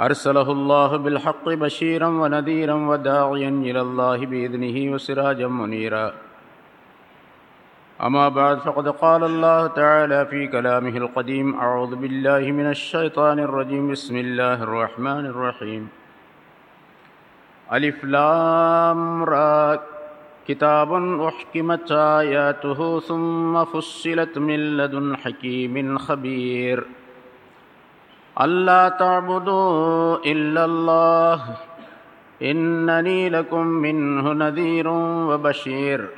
أرسله الله بالحق بشيرا ونذيرا وداعيا إلى الله بإذنه وسراجا منيرا. أما بعد فقد قال الله تعالى في كلامه القديم أعوذ بالله من الشيطان الرجيم. بسم الله الرحمن الرحيم. ألف لام را. كتاب أحكمت آياته ثم فصلت من لدن حكيم خبير. ألا تعبدوا إلا الله. إنني لكم منه نذير وبشير.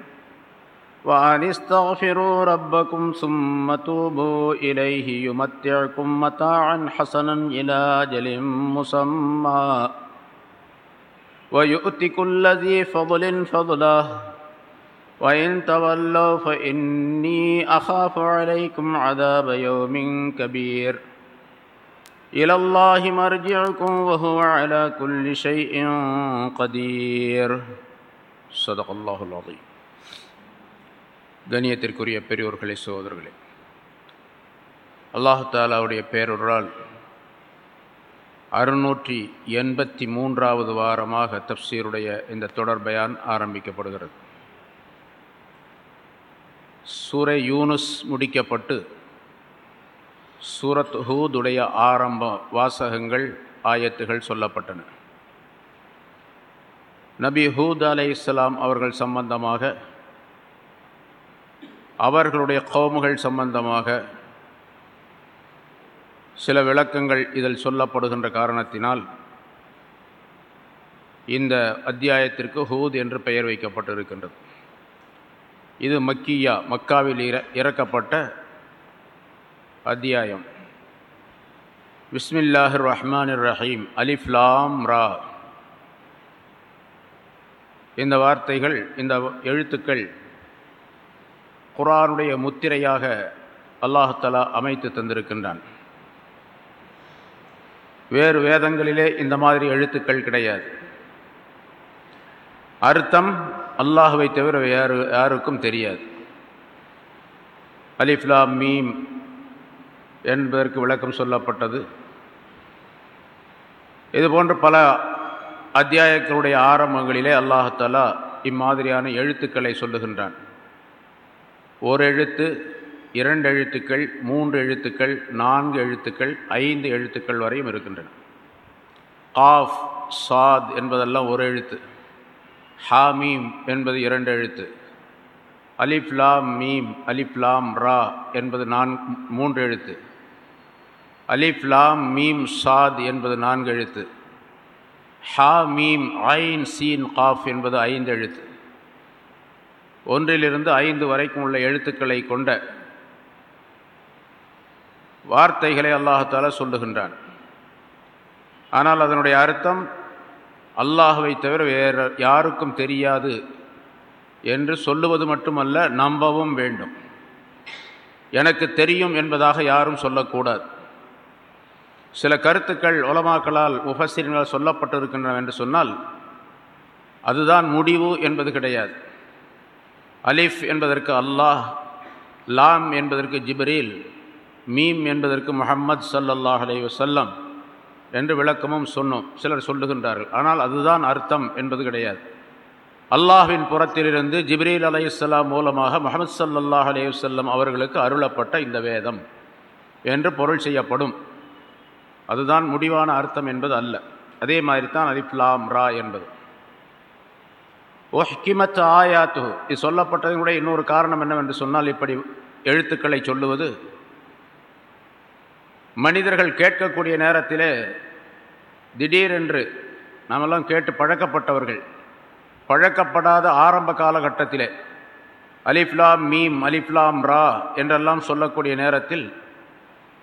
وأن استغفروا ربكم ثم توبوا إليه يمتعكم متاعا حسنا إلى أجل مسمى. ويؤتي كل ذي فضل فضله. وإن تولوا فإني أخاف عليكم عذاب يوم كبير. إلى الله مرجعكم وهو على كل شيء قدير صدق الله العظيم கண்ணியத்திற்குரிய பெரியோர்களே சகோதரர்களே அல்லாஹு தாலாவுடைய பேரொருளால் அறுநூற்றி எண்பத்தி மூன்றாவது வாரமாக தப்சீருடைய இந்த தொடர் பயான் ஆரம்பிக்கப்படுகிறது சூரை யூனுஸ் முடிக்கப்பட்டு சூரத் ஹூதுடைய ஆரம்ப வாசகங்கள் ஆயத்துகள் சொல்லப்பட்டன. நபி ஹூத் அலை இஸ்லாம் அவர்கள் சம்பந்தமாக அவர்களுடைய கௌமுகள் சம்பந்தமாக சில விளக்கங்கள் இதில் சொல்லப்படுகின்ற காரணத்தினால் இந்த அத்தியாயத்திற்கு ஹூத் என்று பெயர் வைக்கப்பட்டிருக்கின்றது. இது மக்கியா மக்காவில் இற இறக்கப்பட்ட அத்தியாயம். பிஸ்மில்லாஹிர் ரஹ்மான் ரஹீம் அலிஃப்லாம் ரா. இந்த வார்த்தைகள் இந்த எழுத்துக்கள் குரானுடைய முத்திரையாக அல்லாஹலா அமைத்து தந்திருக்கின்றான். வேறு வேதங்களிலே இந்த மாதிரி எழுத்துக்கள் கிடையாது. அர்த்தம் அல்லாஹுவை தவிர யாரு யாருக்கும் தெரியாது. அலிஃப்லாம் மீம் என்பதற்கு விளக்கம் சொல்லப்பட்டது. இதுபோன்ற பல அத்தியாயங்களுடைய ஆரம்பங்களிலே அல்லாஹாலா இம்மாதிரியான எழுத்துக்களை சொல்லுகின்றான். ஒரு எழுத்து இரண்டு எழுத்துக்கள் மூன்று எழுத்துக்கள் நான்கு எழுத்துக்கள் ஐந்து எழுத்துக்கள் வரையும் இருக்கின்றன. ஆஃப் சாத் என்பதெல்லாம் ஒரு எழுத்து. ஹாமீம் என்பது இரண்டு எழுத்து. அலிப்லாம் மீம் அலிப்லாம் ரா என்பது நான் மூன்று எழுத்து. அலிப்லாம் மீம் சாத் என்பது நான்கு எழுத்து. ஹா மீம் ஐன் சீன் காஃப் என்பது ஐந்து எழுத்து. ஒன்றிலிருந்து ஐந்து வரைக்கும் உள்ள எழுத்துக்களை கொண்ட வார்த்தைகளை அல்லாஹால சொல்லுகின்றான். ஆனால் அதனுடைய அர்த்தம் அல்லாஹுவை தவிர வேறு யாருக்கும் தெரியாது என்று சொல்லுவது மட்டுமல்ல நம்பவும் வேண்டும். எனக்கு தெரியும் என்பதாக யாரும் சொல்லக்கூடாது. சில கருத்துக்கள் உலமாக்களால் உபசிரியர்களால் சொல்லப்பட்டிருக்கின்றன என்று சொன்னால் அதுதான் முடிவு என்பது கிடையாது. அலிஃப் என்பதற்கு அல்லாஹ் லாம் என்பதற்கு ஜிப்ரீல் மீம் என்பதற்கு முஹம்மது சல்லல்லாஹ் அலை வசல்லம் என்று விளக்கமும் சொன்னோம். சிலர் சொல்லுகின்றார்கள். ஆனால் அதுதான் அர்த்தம் என்பது கிடையாது. அல்லாஹின் புறத்திலிருந்து ஜிப்ரீல் அலை இஸ்லாம் மூலமாக முகமது சல்லாஹ் அலே வல்லம் அவர்களுக்கு அருளப்பட்ட இந்த வேதம் என்று பொருள் செய்யப்படும். அதுதான் முடிவான அர்த்தம் என்பது அல்ல. அதே மாதிரி தான் அலிப்லாம் ரா என்பது. ஒஹ்கிமத் ஆயாத்து இது சொல்லப்பட்டதனுடைய இன்னொரு காரணம் என்னவென்று சொன்னால் இப்படி எழுத்துக்களை சொல்லுவது மனிதர்கள் கேட்கக்கூடிய நேரத்திலே திடீரென்று நாமெல்லாம் கேட்டு பழக்கப்பட்டவர்கள் பழக்கப்படாத ஆரம்ப காலகட்டத்திலே அலிஃப்லாம் மீம் அலிஃப்லாம் ரா என்றெல்லாம் சொல்லக்கூடிய நேரத்தில்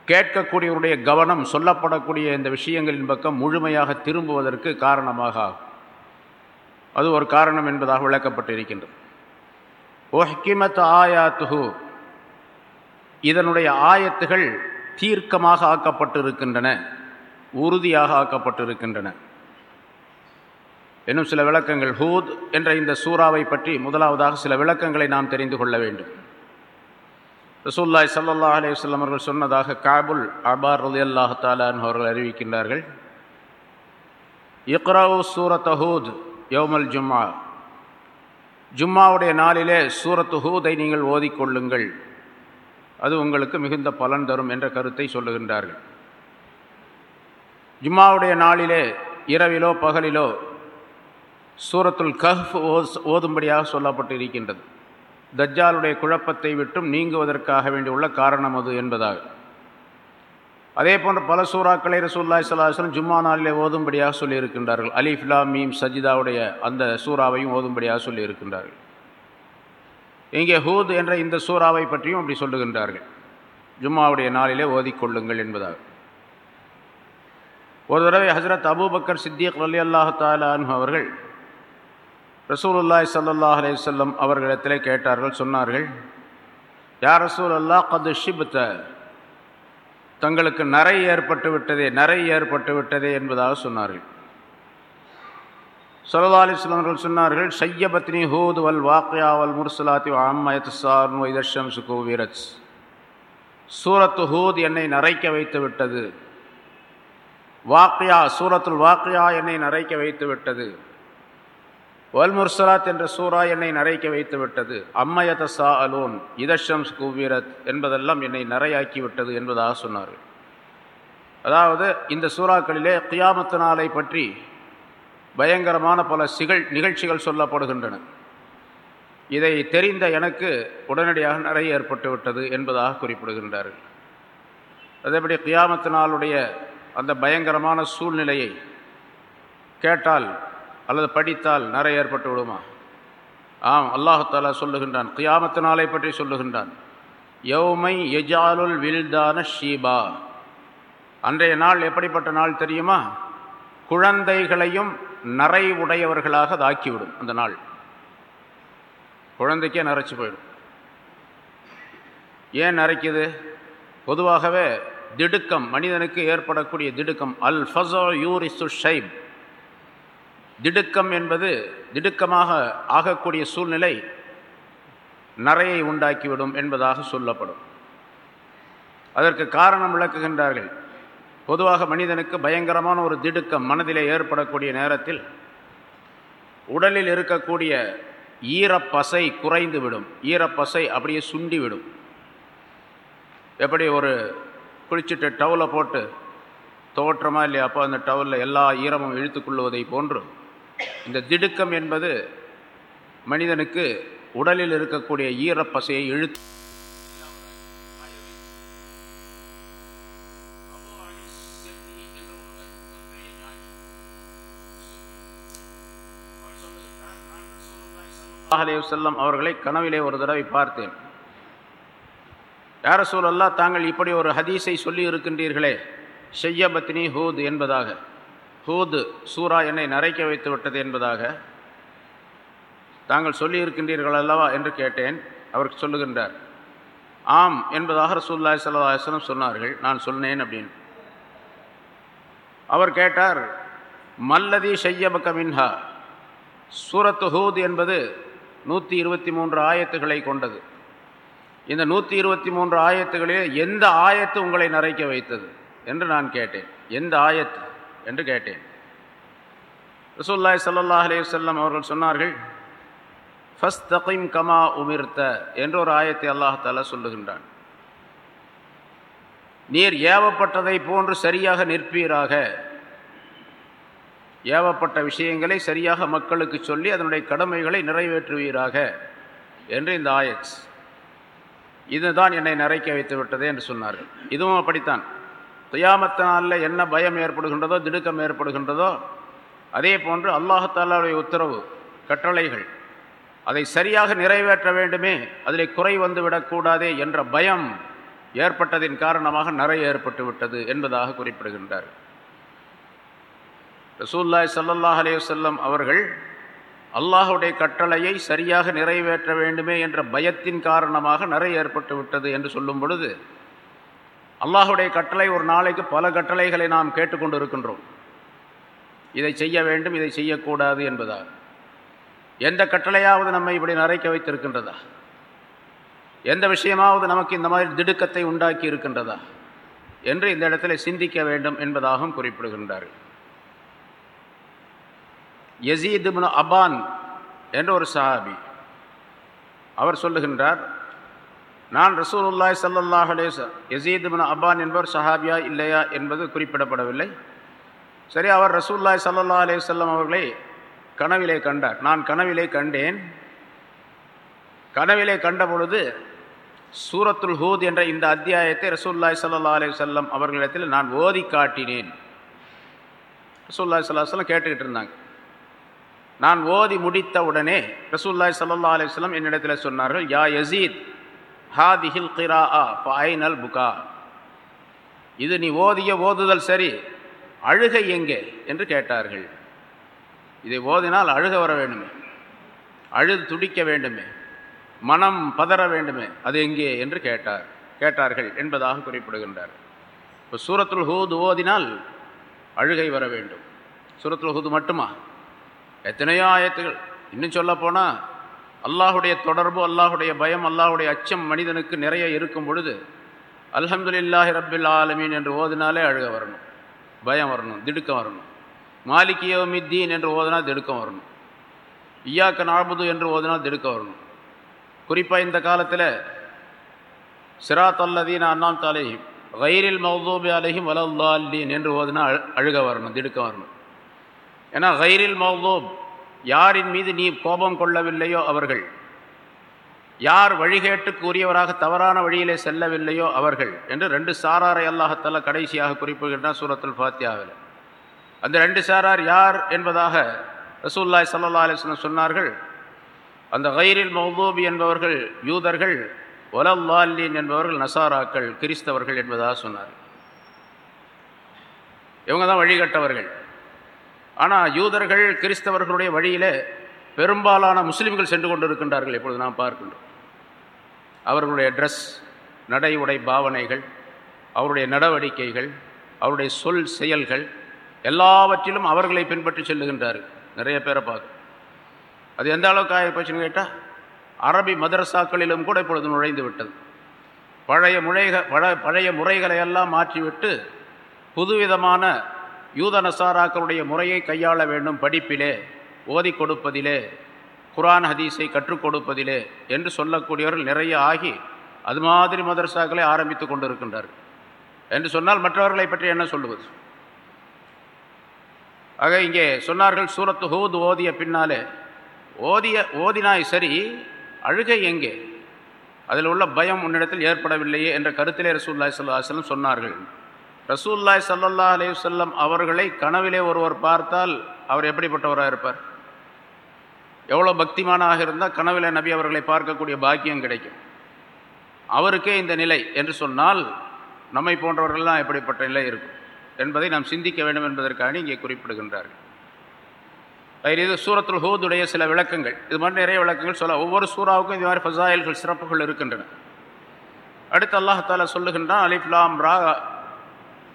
கேட்கக்கூடியவருடைய கவனம் சொல்லப்படக்கூடிய இந்த விஷயங்களின் பக்கம் முழுமையாக திரும்புவதற்கு காரணமாக ஆகும். அது ஒரு காரணம் என்பதாக விளக்கப்பட்டிருக்கின்றது. ஒஹ்கிமத் ஆயாத்துஹு. இதனுடைய ஆயத்துகள் தீர்க்கமாக ஆக்கப்பட்டிருக்கின்றன உறுதியாக ஆக்கப்பட்டிருக்கின்றன. இன்னும் சில விளக்கங்கள் ஹூத் என்ற இந்த சூறாவை பற்றி முதலாவதாக சில விளக்கங்களை நாம் தெரிந்து கொள்ள வேண்டும். ரசூல்லாய் சல்லா அலையுஸ்லம் அவர்கள் சொன்னதாக காபுல் அபார் ரலி அல்லாஹ் தாலான் அவர்கள் அறிவிக்கின்றார்கள். இக்ராவு சூரத் ஹூத் யோமல் ஜும்மா. ஜும்மாவுடைய நாளிலே சூரத் ஹூதை நீங்கள் ஓதிக்கொள்ளுங்கள். அது உங்களுக்கு மிகுந்த பலன் தரும் என்ற கருத்தை சொல்லுகின்றார்கள். ஜும்மாவுடைய நாளிலே இரவிலோ பகலிலோ சூரத்துல் கஹ் ஓதும்படியாக சொல்லப்பட்டு இருக்கின்றது தஜ்ஜாலுடைய குழப்பத்தை விட்டும் நீங்குவதற்காக வேண்டியுள்ள காரணம் அது என்பதாக. அதே போன்ற பல சூறாக்களை ரசூல்லாய் சலாஹலம் ஜும்மா நாளிலே ஓதும்படியாக சொல்லியிருக்கின்றார்கள். அலிஃப்லா மீம் சஜிதாவுடைய அந்த சூறாவையும் ஓதும்படியாக சொல்லியிருக்கின்றார்கள். இங்கே ஹூத் என்ற இந்த சூறாவை பற்றியும் அப்படி சொல்லுகின்றார்கள். ஜும்மாவுடைய நாளிலே ஓதிக்கொள்ளுங்கள் என்பதாக. ஒரு தடவை ஹசரத் அபூபக்கர் சித்தியக் அலி அல்லாஹ் தாலான் அவர்கள் ரசூலுல்லாய் சல்லாஹ் அலையம் அவர்களிடத்திலே கேட்டார்கள் சொன்னார்கள் யார் ரசூல் அல்லா கது ஷிப்த. தங்களுக்கு நரை ஏற்பட்டு விட்டதே நரை ஏற்பட்டு விட்டதே என்பதாக சொன்னார்கள். சல்லா அலிஸ்லாம் அவர்கள் சொன்னார்கள் சையபத்னி ஹூத் வல் வாக்கியா வல் முர்சலாத்தி அம்மயத் சார்னு இதர்ஷம் சுகு வீரத் சூரத்து ஹூத் என்னை நரைக்க வைத்து விட்டது. வாக்கியா சூரத்துல் வாக்கியா என்னை நரைக்க வைத்து விட்டது. வல்முர்சலாத் என்ற சூரா என்னை நரைக்க வைத்து விட்டது அம்மையத சா அலோன் இதஷம்ஸ் குவீரத் என்பதெல்லாம் என்னை நரையாக்கி விட்டது என்பதாக சொன்னார்கள். அதாவது இந்த சூறாக்களிலே கியாமத்து நாளை பற்றி பயங்கரமான பல சிகழ் நிகழ்ச்சிகள் சொல்லப்படுகின்றன. இதை தெரிந்த எனக்கு உடனடியாக நிறைய ஏற்பட்டு விட்டது என்பதாக குறிப்பிடுகின்றார்கள். அதேபடி கியாமத்து நாளுடைய அந்த பயங்கரமான சூழ்நிலையை கேட்டால் அல்லது படித்தால் நிறைய ஏற்பட்டு விடுமா? ஆம் அல்லாஹாலா சொல்லுகின்றான். கியாமத்து நாளை பற்றி சொல்லுகின்றான். யௌமை எஜாலுல் வில்தான ஷீபா. அன்றைய நாள் எப்படிப்பட்ட நாள் தெரியுமா? குழந்தைகளையும் நரை உடையவர்களாக அது ஆக்கிவிடும் அந்த நாள். குழந்தைக்கே நரைச்சி போயிடும். ஏன் நரைக்குது? பொதுவாகவே திடுக்கம் மனிதனுக்கு ஏற்படக்கூடிய திடுக்கம். அல் ஃபசோ யூரிசு ஷைப். திடுக்கம் என்பது திடுக்கமாக ஆகக்கூடிய சூழ்நிலை நரையை உண்டாக்கிவிடும் என்பதாக சொல்லப்படும். அதற்கு காரணம் விளக்குகின்றார்கள். பொதுவாக மனிதனுக்கு பயங்கரமான ஒரு திடுக்கம் மனதிலே ஏற்படக்கூடிய நேரத்தில் உடலில் இருக்கக்கூடிய ஈரப்பசை குறைந்து விடும் ஈரப்பசை அப்படியே சுண்டிவிடும். எப்படி ஒரு குளிச்சுட்டு டவுலை போட்டு தோற்றமா இல்லையா? அப்போ அந்த டவுலில் எல்லா ஈரமும் இழுத்துக்கொள்வதை போன்று இந்த திடுக்கம் என்பது மனிதனுக்கு உடலில் இருக்கக்கூடிய ஈரப்பசையை இழுத்து செல்லம் அவர்களை கனவிலே ஒரு தடவை பார்த்தேன். யார சூழல்லா தாங்கள் இப்படி ஒரு ஹதீஸை சொல்லி இருக்கின்றீர்களே ஷையபத்னி ஹூத் என்பதாக. ஹூது சூரா என்னை நரைக்க வைத்து விட்டது என்பதாக தாங்கள் சொல்லியிருக்கின்றீர்கள் அல்லவா என்று கேட்டேன். அவர் சொல்லுகின்றார் ஆம் என்பதாக ரசூல்லாய் சல்லாஹலம் சொன்னார்கள். நான் சொன்னேன் அப்படின்னு. அவர் கேட்டார் மல்லதி ஷையபக்க மின்ஹா? சூரத்து ஹூத் என்பது நூற்றி இருபத்தி மூன்று ஆயத்துகளை கொண்டது. இந்த நூற்றி இருபத்தி மூன்று ஆயத்துகளில் எந்த ஆயத்து உங்களை நரைக்க வைத்தது என்று நான் கேட்டேன். எந்த ஆயத்து? என்று கேட்டேன். ரசூல்லாய் சல்லா அலே வல்லம் அவர்கள் சொன்னார்கள் ஃபஸ்தகிம் கமா உமிர்த்த என்ற ஒரு ஆயத்தை அல்லாஹால சொல்லுகின்றான். நீர் ஏவப்பட்டதை போன்று சரியாக நிற்பீராக. ஏவப்பட்ட விஷயங்களை சரியாக மக்களுக்கு சொல்லி அதனுடைய கடமைகளை நிறைவேற்றுவீராக என்று இந்த ஆயத். இதுதான் என்னை நிறைக்க வைத்து விட்டது என்று சொன்னார்கள். இதுவும் அப்படித்தான். துயாமத்தினால என்ன பயம் ஏற்படுகின்றதோ திடுக்கம் ஏற்படுகின்றதோ அதே போன்று அல்லாஹாலாவுடைய உத்தரவு கட்டளைகள் அதை சரியாக நிறைவேற்ற வேண்டுமே அதில் குறை வந்து விடக்கூடாதே என்ற பயம் ஏற்பட்டதின் காரணமாக நிறைய ஏற்பட்டு விட்டது என்பதாக குறிப்பிடுகின்றார் ரசூல்லாய் சல்லாஹ் அலையுசல்லம் அவர்கள் அல்லாஹுடைய கட்டளையை சரியாக நிறைவேற்ற வேண்டுமே என்ற பயத்தின் காரணமாக நிறைய ஏற்பட்டு விட்டது என்று சொல்லும் பொழுது அல்லாஹுடைய கட்டளை ஒரு நாளைக்கு பல கட்டளைகளை நாம் கேட்டுக்கொண்டு இருக்கின்றோம் இதை செய்ய வேண்டும் இதை செய்யக்கூடாது என்பதா எந்த கட்டளையாவது நம்மை இப்படி நரைக்க வைத்திருக்கின்றதா? எந்த விஷயமாவது நமக்கு இந்த மாதிரி திடுக்கத்தை உண்டாக்கி இருக்கின்றதா? என்று இந்த இடத்துல சிந்திக்க வேண்டும் என்பதாகவும் குறிப்பிடுகின்றார்கள். யசீத் அபான் என்ற ஒரு சஹாபி அவர் சொல்லுகின்றார் நான் ரசூலுல்லாய் சல்லல்லாஹ் அலேஸ் யசீத் அபான் என்பவர் சஹாபியா இல்லையா என்பது குறிப்பிடப்படவில்லை. சரி அவர் ரசூல்லாய் சல்லல்லா அலே செல்லம் அவர்களை கனவிலே கண்டார். நான் கனவிலே கண்டேன். கனவிலே கண்ட பொழுது சூரத்துல் ஹூத் என்ற இந்த அத்தியாயத்தை ரசூல்லாய் சல்லா அலே செல்லம் அவர்களிடத்தில் நான் ஓதி காட்டினேன். ரசூல்லாய் சல்லா சொல்லம் கேட்டுக்கிட்டு இருந்தாங்க. நான் ஓதி முடித்த உடனே ரசூல்லாய் சல்லா செல்லம் என்னிடத்தில் சொன்னார்கள் யா யசீத் ஹாதிஹில் கிரா ஆ ஃபைனல் புகா. இது நீ ஓதிய ஓதுதல் சரி அழுகை எங்கே? என்று கேட்டார்கள். இதை ஓதினால் அழுக வர வேண்டுமே. அழுது துடிக்க வேண்டுமே. மனம் பதற வேண்டுமே. அது எங்கே? என்று கேட்டார். கேட்டார்கள் என்பதாக குறிப்பிடுகின்றார். இப்போ சூரத்துல் ஹூது ஓதினால் அழுகை வர வேண்டும். சூரத்துல் ஹூது மட்டுமா? எத்தனையோ ஆயத்துகள். இன்னும் சொல்லப்போனால் அல்லாஹுடைய தொடர்பு அல்லாஹுடைய பயம் அல்லாஹுடைய அச்சம் மனிதனுக்கு நிறைய இருக்கும் பொழுது அல்ஹம்துலில்லாஹி ரப்பில் ஆலமீன் என்று ஓதினாலே அழுக வரணும் பயம் வரணும் திடுக்கம் வரணும். மாலிகியோமித்தீன் என்று ஓதினா திடுக்கம் வரணும். ஈயாக்க நாபுது என்று ஓதினா திடுக்கம் வரணும். குறிப்பாக இந்த காலத்தில் சிராத் அல்லதீன் அண்ணாம் தாலேஹிம் கயிரில் மௌதூபி அலஹிம் வலல்லால்லீன் என்று ஓதினா அழுக வரணும் திடுக்கம் வரணும். ஏன்னா கயிரில் மௌதூப் யாரின் மீது நீ கோபம் கொள்ளவில்லையோ அவர்கள்? யார் வழிகேட்டுக்கு உரியவராக தவறான வழியிலே செல்லவில்லையோ அவர்கள்? என்று ரெண்டு சாராரை அல்லாஹத்தல்ல கடைசியாக குறிப்பிடுகின்றான் சூரத்துல் ஃபாத்தியாவில் அந்த ரெண்டு சாரார் யார் என்பதாக ரசூல்லாய் சல்லா அலிஸ்லம் சொன்னார்கள். அந்த கயிரில் மௌதூபி என்பவர்கள் யூதர்கள் ஒலல்லால்லீன் என்பவர்கள் நசாராக்கள் கிறிஸ்தவர்கள் என்பதாக சொன்னார் இவங்க தான் வழிகட்டவர்கள். ஆனால் யூதர்கள் கிறிஸ்தவர்களுடைய வழியில் பெரும்பாலான முஸ்லீம்கள் சென்று கொண்டு இருக்கின்றார்கள் இப்பொழுது நாம் பார்க்கின்றோம். அவர்களுடைய ட்ரெஸ் நடை உடை பாவனைகள் அவருடைய நடவடிக்கைகள் அவருடைய சொல் செயல்கள் எல்லாவற்றிலும் அவர்களை பின்பற்றி செல்லுகின்றார்கள். நிறைய பேரை பார்க்க அது எந்த அளவுக்கு ஆகிப்போச்சுன்னு கேட்டால் அரபி மதரசாக்களிலும் கூட இப்பொழுது நுழைந்து விட்டது. பழைய முறைக பழ பழைய முறைகளை எல்லாம் மாற்றிவிட்டு புதுவிதமான யூத நசாராக்களுடைய முறையை கையாள வேண்டும் படிப்பிலே ஓதி கொடுப்பதிலே குரான் ஹதீஸை கற்றுக் கொடுப்பதிலே என்று சொல்லக்கூடியவர்கள் நிறைய ஆகி அது மாதிரி மதரசாக்களை ஆரம்பித்து கொண்டிருக்கின்றார்கள். என்று சொன்னால் மற்றவர்களை பற்றி என்ன சொல்லுவது ஆக இங்கே சொன்னார்கள் சூரத்து ஹூத் ஓதிய பின்னாலே ஓதிய ஓதினாய் சரி அழுகை எங்கே? அதில் உள்ள பயம் உன்னிடத்தில் ஏற்படவில்லையே என்ற கருத்திலே ரசூல்லாய் சல்லாஹலம் சொன்னார்கள். ரசூல்லாய் சல்லல்லா அலே அவர்களை கனவிலே ஒருவர் பார்த்தால் அவர் எப்படிப்பட்டவராக இருப்பார்? எவ்வளோ பக்திமானாக இருந்தால் கனவிலே நபி அவர்களை பார்க்கக்கூடிய பாக்கியம் கிடைக்கும். அவருக்கே இந்த நிலை என்று சொன்னால் நம்மை போன்றவர்கள்லாம் எப்படிப்பட்ட நிலை இருக்கும்? என்பதை நாம் சிந்திக்க வேண்டும் என்பதற்காக இங்கே குறிப்பிடுகின்றார்கள். இது சூரத்துல் ஹூதுடைய சில விளக்கங்கள். இது மாதிரி நிறைய விளக்கங்கள் சொல்ல ஒவ்வொரு சூறாவுக்கும் இது மாதிரி ஃபசாயல்கள் சிறப்புகள் இருக்கின்றன. அடுத்து அல்லாஹால சொல்லுகின்றான் அலிஃப்லாம் ரா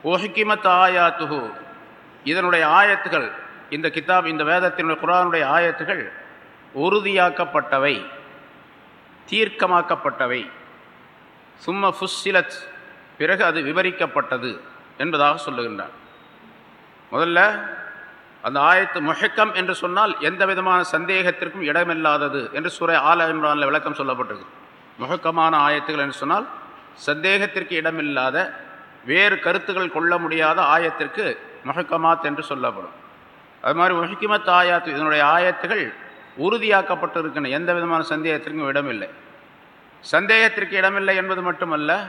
ஒஹிக்கிமத் ஆயாத்துகு இதனுடைய ஆயத்துகள் இந்த கிதாப் இந்த வேதத்தினுடைய குரானுடைய ஆயத்துகள் உறுதியாக்கப்பட்டவை தீர்க்கமாக்கப்பட்டவை. சும்ம ஃபுஸ்ஸிலத் பிறகு அது விவரிக்கப்பட்டது என்பதாக சொல்லுகின்றார். முதல்ல அந்த ஆயத்து முஹக்கம் என்று சொன்னால் எந்த விதமான சந்தேகத்திற்கும் இடமில்லாதது என்று சுரை ஆல இம்ரானில் விளக்கம் சொல்லப்பட்டிருக்கு. முகக்கமான ஆயத்துகள் என்று சொன்னால் சந்தேகத்திற்கு இடமில்லாத வேறு கருத்துக்கள் கொள்ள முடியாத ஆயத்திற்கு மகக்கமாத் என்று சொல்லப்படும். அது மாதிரி முஹக்கிமத் ஆயாத்து இதனுடைய ஆயத்துகள் உறுதியாக்கப்பட்டிருக்கின்றன. எந்த விதமான சந்தேகத்திற்கும் இடமில்லை. சந்தேகத்திற்கு இடமில்லை என்பது மட்டுமல்ல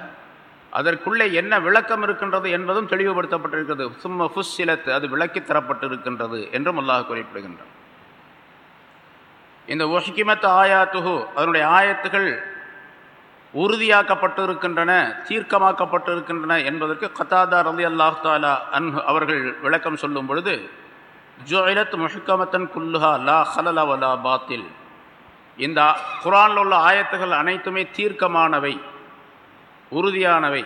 அதற்குள்ளே என்ன விளக்கம் இருக்கின்றது என்பதும் தெளிவுபடுத்தப்பட்டிருக்கிறது. சும்ம ஃபுஸ்ஸிலத்து அது விளக்கி தரப்பட்டிருக்கின்றது என்றும் அல்லாஹ் குறிப்பிடுகின்றான். இந்த ஒஹிக்கிமத் ஆயாத்துகு அதனுடைய ஆயத்துகள் உறுதியாக்கப்பட்டு இருக்கின்றன தீர்க்கமாக்கப்பட்டு இருக்கின்றன என்பதற்கு கத்தாதா ரலி அல்லாஹ் தாலா அன் அவர்கள் விளக்கம் சொல்லும் பொழுது ஜோயிலத் முஹக்கமத்தன் குல்லுஹா லா ஹலலவலா பாத்தில். இந்த குரானில் உள்ள ஆயத்துகள் அனைத்துமே தீர்க்கமானவை உறுதியானவை.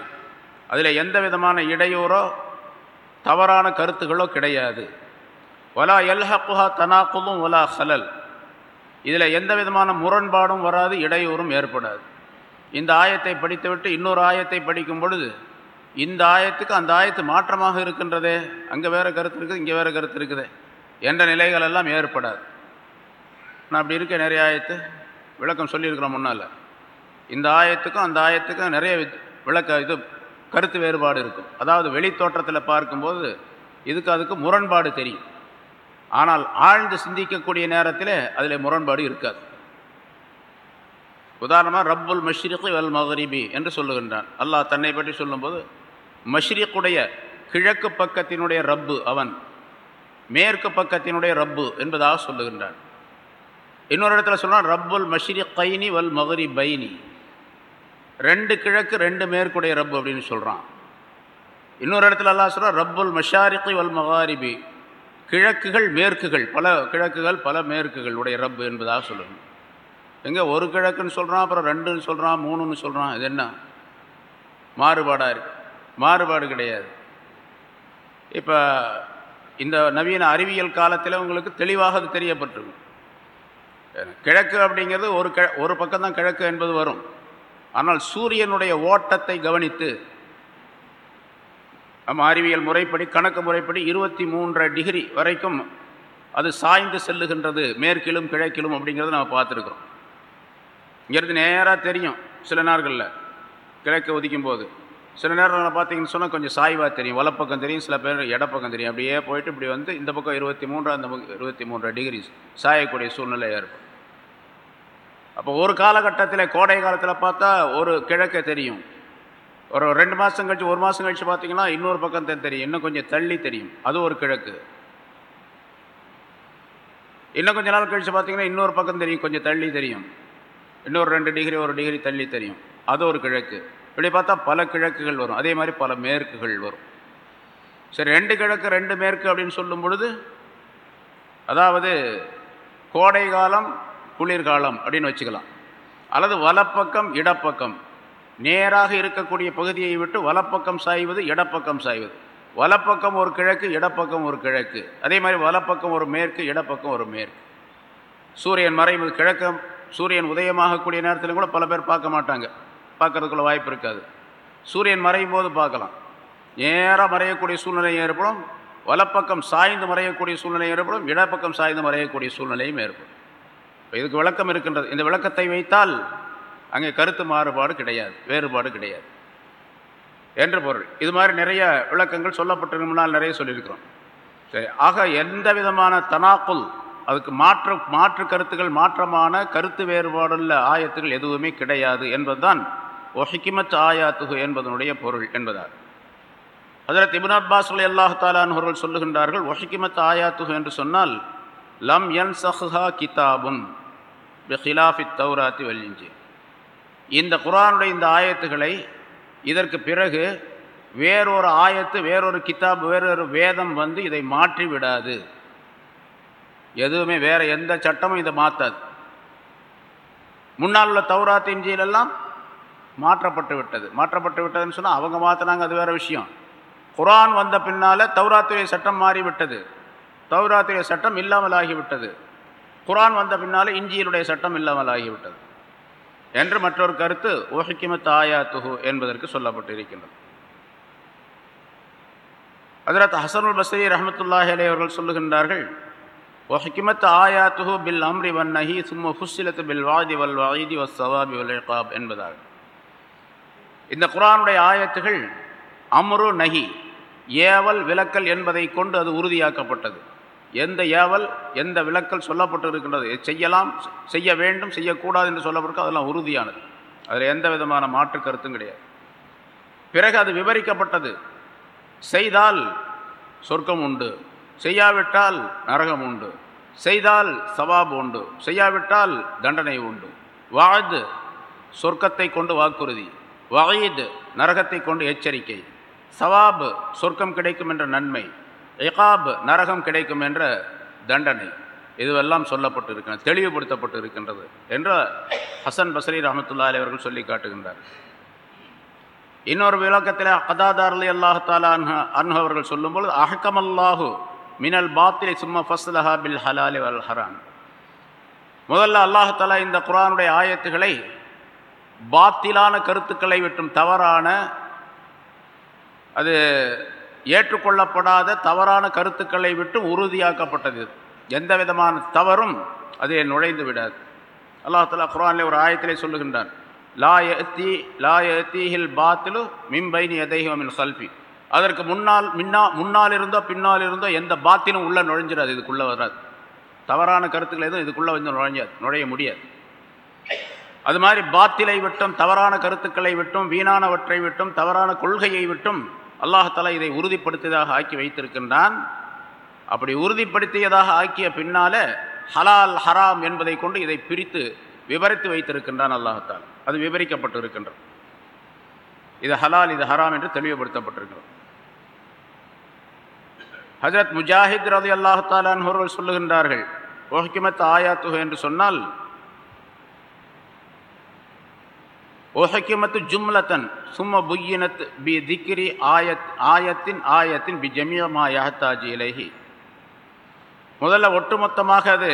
அதில் எந்த விதமான இடையூறோ தவறான கருத்துகளோ கிடையாது. வலா எல்ஹப்புஹா தனாக்குலும் வலா ஹலல். இதில் எந்த விதமான முரண்பாடும் வராது இடையூறும் ஏற்படாது. இந்த ஆயத்தை படித்துவிட்டு இன்னொரு ஆயத்தை படிக்கும் பொழுது இந்த ஆயத்துக்கு அந்த ஆயத்து மாற்றமாக இருக்கின்றதே? அங்கே வேறு கருத்து இருக்குது இங்கே வேறு கருத்து இருக்குது என்ற நிலைகள் எல்லாம் ஏற்படாது. நான் அப்படி இருக்க நிறைய ஆயத்து விளக்கம் சொல்லியிருக்கிறோம் முன்னால். இந்த ஆயத்துக்கும் அந்த ஆயத்துக்கும் நிறைய விளக்க இது கருத்து வேறுபாடு இருக்கும். அதாவது வெளி தோற்றத்தில் பார்க்கும்போது இதுக்கு அதுக்கு முரண்பாடு தெரியும். ஆனால் ஆழ்ந்து சிந்திக்கக்கூடிய நேரத்தில் அதில் முரண்பாடு இருக்காது. உதாரணமாக ரப்புல் மஷ்ரிக்கு வல் மகரிபி என்று சொல்லுகின்றான். அல்லாஹ் தன்னை பற்றி சொல்லும்போது மஷ்ரிக்குடைய கிழக்கு பக்கத்தினுடைய ரப்பு அவன் மேற்கு பக்கத்தினுடைய ரப்பு என்பதாக சொல்லுகின்றான். இன்னொரு இடத்துல சொல்கிறான் ரப்புல் மஷ்ரி கைனி வல் மகரி பைனி ரெண்டு கிழக்கு ரெண்டு மேற்குடைய ரப்பு அப்படின்னு சொல்கிறான் இன்னொரு இடத்துல எல்லாம் சொல்கிறான் ரப்புல் மஷாரிக்கு வல் மகாரிபி. கிழக்குகள் மேற்குகள் பல கிழக்குகள் பல மேற்குகள் உடைய ரப்பு என்பதாக சொல்லணும் எங்கே ஒரு கிழக்குன்னு சொல்கிறான் அப்புறம் ரெண்டுன்னு சொல்கிறான் மூணுன்னு சொல்கிறான் இது என்ன? மாறுபாடாக இருக்குது மாறுபாடு கிடையாது. இப்போ இந்த நவீன அறிவியல் காலத்தில் உங்களுக்கு தெளிவாக அது தெரியப்பட்டிருக்கும். கிழக்கு அப்படிங்கிறது ஒரு கிழ ஒரு பக்கம் தான் கிழக்கு என்பது வரும். ஆனால் சூரியனுடைய ஓட்டத்தை கவனித்து நம்ம அறிவியல் முறைப்படி கணக்கு முறைப்படி இருபத்தி மூன்றரை டிகிரி வரைக்கும் அது சாய்ந்து செல்லுகின்றது மேற்கிலும் கிழக்கிலும் அப்படிங்கிறத நம்ம பார்த்துருக்குறோம். இங்கேருந்து நேராக தெரியும் சில நேரங்களில் கிழக்கு ஒதிக்கும் போது. சில நேரங்களில் பார்த்தீங்கன்னு சொன்னால் கொஞ்சம் சாய்வாக தெரியும். வலப்பக்கம் தெரியும் சில பேர் இடப்பக்கம் தெரியும். அப்படியே போயிட்டு இப்படி வந்து இந்த பக்கம் இருபத்தி மூன்று அந்த பக்கம் இருபத்தி மூன்று டிகிரி சாயக்கூடிய சூழ்நிலை ஏற்படும். அப்போ ஒரு காலகட்டத்தில் கோடை காலத்தில் பார்த்தா ஒரு கிழக்கை தெரியும். ஒரு ரெண்டு மாதம் கழிச்சு ஒரு மாதம் கழிச்சு பார்த்தீங்கன்னா இன்னொரு பக்கம் தான் தெரியும். இன்னும் கொஞ்சம் தள்ளி தெரியும். அது ஒரு கிழக்கு. இன்னும் கொஞ்ச நாள் கழிச்சு பார்த்தீங்கன்னா இன்னொரு பக்கம் தெரியும். கொஞ்சம் தள்ளி தெரியும். இன்னொரு ரெண்டு டிகிரி ஒரு டிகிரி தள்ளி தெரியும். அது ஒரு கிழக்கு. இப்படி பார்த்தா பல கிழக்குகள் வரும். அதே மாதிரி பல மேற்குகள் வரும். சரி ரெண்டு கிழக்கு ரெண்டு மேற்கு அப்படின்னு சொல்லும் பொழுது அதாவது கோடை காலம் குளிர்காலம் அப்படின்னு வச்சுக்கலாம். அல்லது வலப்பக்கம் இடப்பக்கம். நேராக இருக்கக்கூடிய பகுதியை விட்டு வலப்பக்கம் சாய்வது இடப்பக்கம் சாய்வது. வலப்பக்கம் ஒரு கிழக்கு இடப்பக்கம் ஒரு கிழக்கு. அதே மாதிரி வலப்பக்கம் ஒரு மேற்கு இடப்பக்கம் ஒரு மேற்கு. சூரியன் மறைவது கிழக்கம் சூரியன் உதயமாகக்கூடிய நேரத்தில் கூட பல பேர் பார்க்க மாட்டாங்க. பார்க்கறதுக்குள்ள வாய்ப்பு இருக்காது. சூரியன் மறையும் போது பார்க்கலாம். நேராக மறையக்கூடிய சூழ்நிலை ஏற்படும். வலப்பக்கம் சாய்ந்து மறையக்கூடிய சூழ்நிலை ஏற்படும். இடப்பக்கம் சாய்ந்து மறையக்கூடிய சூழ்நிலையும் ஏற்படும். இதுக்கு விளக்கம் இருக்கின்றது. இந்த விளக்கத்தை வைத்தால் அங்கே கருத்து மாறுபாடு கிடையாது. வேறுபாடு கிடையாது. என்று பொருள். இது மாதிரி நிறைய விளக்கங்கள் சொல்லப்பட்டிருக்கும்னால் நிறைய சொல்லியிருக்கிறோம். சரி. ஆக எந்த விதமான தனாக்குல் அதுக்கு மாற்று மாற்று கருத்துக்கள் மாற்றமான கருத்து வேறுபாடுள்ள ஆயத்துகள் எதுவுமே கிடையாது என்பதுதான் ஒஹிக்கிமச் ஆயாத்துகு என்பதனுடைய பொருள் என்பதால். அதில் திபுன் அப்பாஸ் அலி அல்லாஹ் தாலான்வர்கள் சொல்லுகின்றார்கள் ஒஹிக்கிமத் ஆயாத்துகு என்று சொன்னால் லம் என் சஹா கிதாபுன் ஹிலாஃபி தௌராத்தி வல்லிஞ்சி இந்த குரானுடைய இந்த ஆயத்துகளை இதற்கு பிறகு வேறொரு ஆயத்து வேறொரு கிதாப் வேறொரு வேதம் வந்து இதை மாற்றி விடாது. எதுவுமே வேற எந்த சட்டமும் இதை மாற்றாது முன்னால் உள்ள தௌராத் இஞ்சியிலெல்லாம் மாற்றப்பட்டு விட்டது. மாற்றப்பட்டு விட்டதுன்னு சொன்னால் அவங்க மாற்றினாங்க அது வேற விஷயம். குரான் வந்த பின்னால் தௌராத்துடைய சட்டம் மாறிவிட்டது தௌராத்துடைய சட்டம் இல்லாமல் ஆகிவிட்டது குரான் வந்த பின்னால் இஞ்சியிலுடைய சட்டம் இல்லாமல் ஆகிவிட்டது என்று மற்றொரு கருத்து ஓஹிக்கிமத் ஆயாத்துஹு என்பதற்கு சொல்லப்பட்டு இருக்கின்றது அதிரத் ஹசனுல் பசரி ரஹமத்துல்லாஹி அலே அவர்கள் சொல்லுகின்றார்கள் ஒஹிக்கிமத் ஆயாத்துஹு பில் அம்ரி வன் நஹி சும்ம ஃபுஸ்ஸிலத்து பில் வாதி வல் வாயிதி வஸ் சவாபி வல் இகாப் என்பதாக இந்த குரானுடைய ஆயத்துகள் அம்ரு நஹி ஏவல் விலக்கல் என்பதை கொண்டு அது உறுதியாக்கப்பட்டது. எந்த ஏவல் எந்த விலக்கல் சொல்லப்பட்டு இருக்கின்றது செய்யலாம் செய்ய வேண்டும் செய்யக்கூடாது என்று சொல்லப்பட்டு அதெல்லாம் உறுதியானது. அதில் எந்த விதமான மாற்று கருத்தும் கிடையாது. பிறகு அது விவரிக்கப்பட்டது. செய்தால் சொர்க்கம் உண்டு. செய்யாவிட்டால் நரகம் உண்டு. செய்தால் சவாப் உண்டு. செய்யாவிட்டால் தண்டனை உண்டு. வாழ்து சொர்க்கத்தை கொண்டு வாக்குறுதி. வகைது நரகத்தை கொண்டு எச்சரிக்கை. சவாபு சொர்க்கம் கிடைக்கும் என்ற நன்மை. எகாப் நரகம் கிடைக்கும் என்ற தண்டனை. இதுவெல்லாம் சொல்லப்பட்டு இருக்கின்றது தெளிவுபடுத்தப்பட்டு இருக்கின்றது என்று ஹசன் பசரி ரஹமத்துல்லா அலி அவர்கள் சொல்லி காட்டுகின்றார். இன்னொரு விளக்கத்தில் கதாதார் அலி அல்லாஹாலா அன்ஹு அவர்கள் சொல்லும்பொழுது அஹக்கமல்லாஹு மினல் பாத்திலை சும்மா ஃபஸ்லஹா பில் ஹலாலி வல் ஹரான் முதல்ல அல்லாஹாலா இந்த குரானுடைய ஆயத்துகளை பாத்திலான கருத்துக்களை விட்டும் தவறான அது ஏற்றுக்கொள்ளப்படாத தவறான கருத்துக்களை விட்டு உறுதியாக்கப்பட்டது. எந்த விதமான தவறும் அதை நுழைந்து விடாது. அல்லாஹாலா குரானில் ஒரு ஆயத்திலே சொல்லுகின்றான் லா எத்தி லா எத்தீஹில் பாத்திலு மிம்பைனி எதைஹமின் சல்பி அதற்கு முன்னால் முன்னா முன்னால் இருந்தோ பின்னால் இருந்தோ எந்த பாத்திலும் உள்ளே நுழைஞ்சிடாது இதுக்குள்ளே வராது. தவறான கருத்துக்கள் எதுவும் இதுக்குள்ளே வந்து நுழைஞ்சாது நுழைய முடியாது. அது மாதிரி பாத்திலை விட்டும் தவறான கருத்துக்களை விட்டும் வீணானவற்றை விட்டும் தவறான கொள்கையை விட்டும் அல்லாஹாலா இதை உறுதிப்படுத்தியதாக ஆக்கி வைத்திருக்கின்றான். அப்படி உறுதிப்படுத்தியதாக ஆக்கிய பின்னால ஹலால் ஹராம் என்பதை கொண்டு இதை பிரித்து விவரித்து வைத்திருக்கின்றான் அல்லாஹத்தால் அது விவரிக்கப்பட்டு இருக்கின்றது இது ஹலால் இது ஹராம் என்று தெளிவுபடுத்தப்பட்டிருக்கிறது. ஹசரத் முஜாஹித் ரதி அல்லாஹாலான் அவர்கள் சொல்லுகின்றார்கள் ஓஹிமத் ஆயாத்துக என்று சொன்னால் ஓஹக்கிமத்து ஜும்லத்தன் சும்ம புய்யினத் பி திக்ரி ஆயத் ஆயத்தின் ஆயத்தின் பி ஜமியமா யஹத்தாஜி இலகி முதல்ல ஒட்டுமொத்தமாக அது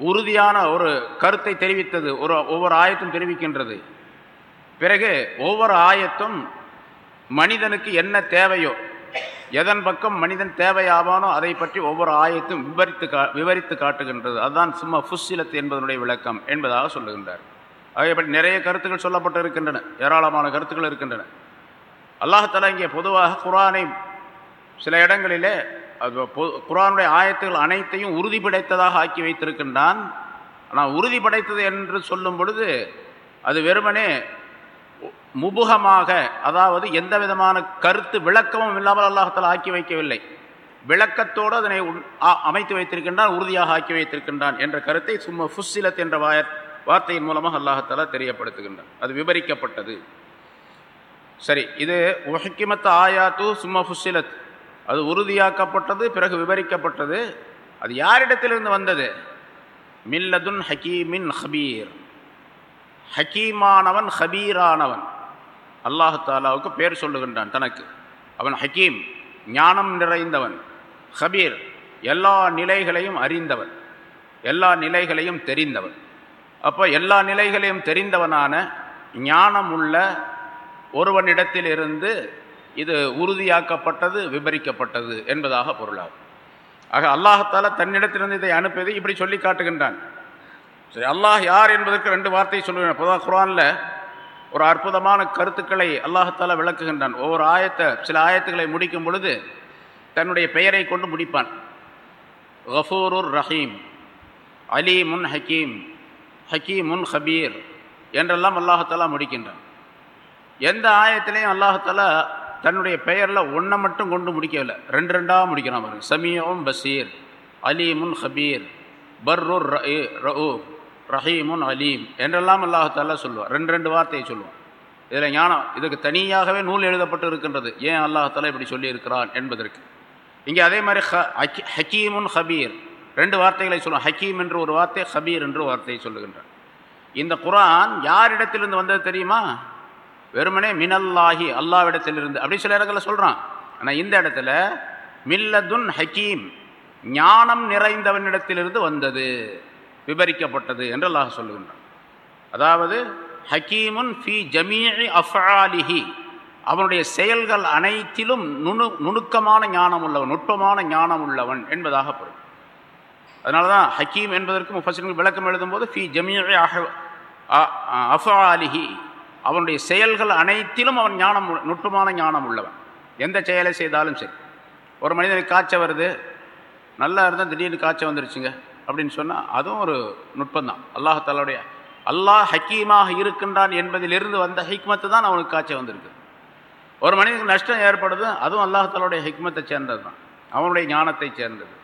உறுதியான ஒரு கருத்தை தெரிவித்தது ஒரு ஒவ்வொரு ஆயத்தும் தெரிவிக்கின்றது. பிறகு ஒவ்வொரு ஆயத்தும் மனிதனுக்கு என்ன தேவையோ எதன் பக்கம் மனிதன் தேவையாவானோ அதை பற்றி ஒவ்வொரு ஆயத்தும் விவரித்து கா விவரித்து காட்டுகின்றது. அதுதான் சும்மா ஃபுஸ்ஸிலத்து என்பதனுடைய விளக்கம் என்பதாக சொல்லுகின்றார். அதேபடி நிறைய கருத்துக்கள் சொல்லப்பட்டு இருக்கின்றன. ஏராளமான கருத்துக்கள் இருக்கின்றன. அல்லாஹாலா இங்கே பொதுவாக குரானை சில இடங்களிலே அது குரானுடைய ஆயத்துகள் அனைத்தையும் உறுதி படைத்ததாக ஆக்கி வைத்திருக்கின்றான். ஆனால் உறுதி படைத்தது என்று சொல்லும் பொழுது அது வெறுமனே முபுகமாக அதாவது எந்த விதமான கருத்து விளக்கமும் இல்லாமல் அல்லாஹத்தில் ஆக்கி வைக்கவில்லை. விளக்கத்தோடு அதனை அமைத்து வைத்திருக்கின்றான் உறுதியாக ஆக்கி வைத்திருக்கின்றான் என்ற கருத்தை சும்மா ஃபுஸ்ஸிலத் என்ற வாய வார்த்தையின் மூலமாக அல்லாஹாலா தெரியப்படுத்துகின்றான். அது விவரிக்கப்பட்டது சரி இது ஒஹக்கிமத்த ஆயாத்து சும்மா ஃபுஸ்ஸிலத். அது உறுதியாக்கப்பட்டது பிறகு விவரிக்கப்பட்டது அது யாரிடத்திலிருந்து வந்தது? மில்லதுன் ஹக்கீமின் ஹபீர். ஹக்கீமானவன் ஹபீரானவன். அல்லாஹாலாவுக்கு பேர் சொல்லுகின்றான் தனக்கு. அவன் ஹக்கீம் ஞானம் நிறைந்தவன் ஹபீர் எல்லா நிலைகளையும் அறிந்தவன் எல்லா நிலைகளையும் தெரிந்தவன். அப்போ எல்லா நிலைகளையும் தெரிந்தவனான ஞானம் உள்ள ஒருவனிடத்திலிருந்து இது உறுதியாக்கப்பட்டது விபரிக்கப்பட்டது என்பதாக பொருளாகும். ஆக அல்லாஹத்தால தன்னிடத்திலிருந்து இதை அனுப்பியதை இப்படி சொல்லி காட்டுகின்றான். சரி அல்லாஹ் யார் என்பதற்கு ரெண்டு வார்த்தையை சொல்லுவேன் பொதுவாக குரானில் ஒரு அற்புதமான கருத்துக்களை அல்லாஹத்தாலா விளக்குகின்றான். ஒவ்வொரு ஆயத்தை சில ஆயத்துக்களை முடிக்கும் பொழுது தன்னுடைய பெயரை கொண்டு முடிப்பான். கஃபூருர் ரஹீம் அலீமுன் ஹக்கீம் ஹக்கீமுன் ஹபீர் என்றெல்லாம் அல்லாஹத்தாலா முடிக்கின்றான். எந்த ஆயத்திலையும் அல்லாஹத்தாலா தன்னுடைய பெயரில் ஒன்றை மட்டும் கொண்டு முடிக்கவில்லை. ரெண்டு ரெண்டாக முடிக்கிறான் பாருங்க. சமியோம் பசீர் அலீமுன் ஹபீர் பர்ருர் ரூ ரஹீமுன் அலீம் என்றெல்லாம் அல்லாஹால சொல்லுவார் ரெண்டு ரெண்டு வார்த்தையை சொல்லுவான். இதில் ஞானம் இதுக்கு தனியாகவே நூல் எழுதப்பட்டு இருக்கின்றது. ஏன் அல்லாஹால இப்படி சொல்லியிருக்கிறான் என்பதற்கு. இங்கே அதே மாதிரி ஹ ஹக்கீமுன் ஹபீர். ரெண்டு வார்த்தைகளை சொல்லுவோம் ஹக்கீம் என்று ஒரு வார்த்தை ஹபீர் என்று வார்த்தையை சொல்லுகின்றார். இந்த குரான் யாரிடத்திலிருந்து வந்தது தெரியுமா? வெறுமனே மினல்லாஹி அல்லாவிடத்திலிருந்து அப்படி சில இடங்களில் சொல்கிறான் ஆனால் இந்த இடத்துல மில்லதுன் ஹக்கீம் ஞானம் நிறைந்தவனிடத்திலிருந்து வந்தது. விவரிக்கப்பட்டது என்று அல்லாஹ் சொல்லுகின்றான். அதாவது ஹக்கீமுன் ஃபி ஜமீஇ அஃபாலிஹி அவனுடைய செயல்கள் அனைத்திலும் நுணு நுணுக்கமான ஞானம் உள்ளவன் நுட்பமான ஞானம் உள்ளவன் என்பதாக பொருள். அதனால தான் ஹக்கீம் என்பதற்கு முஃபசிர்கள் விளக்கம் எழுதும்போது ஃபி ஜமீஇ அஃபாலிஹி அவனுடைய செயல்கள் அனைத்திலும் அவன் ஞானம் நுட்பமான ஞானம் உள்ளவன் எந்த செயலை செய்தாலும் சரி. ஒரு மனிதனுக்கு காய்ச்சல் வருது நல்லா இருந்தால் திடீர்னு காய்ச்சல் வந்துருச்சுங்க. அப்படின்னு சொன்னால் அதுவும் ஒரு நுட்பந்தான் அல்லாஹாலாவுடைய அல்லாஹ் ஹக்கீமாக இருக்கின்றான் என்பதிலிருந்து வந்த ஹிக்மத்து தான் அவனுக்கு காய்ச்சல் வந்திருக்கு. ஒரு மனிதனுக்கு நஷ்டம் ஏற்படுது அதுவும் அல்லாஹாலுடைய ஹிக்மத்தை சேர்ந்தது தான் அவனுடைய ஞானத்தை சேர்ந்தது.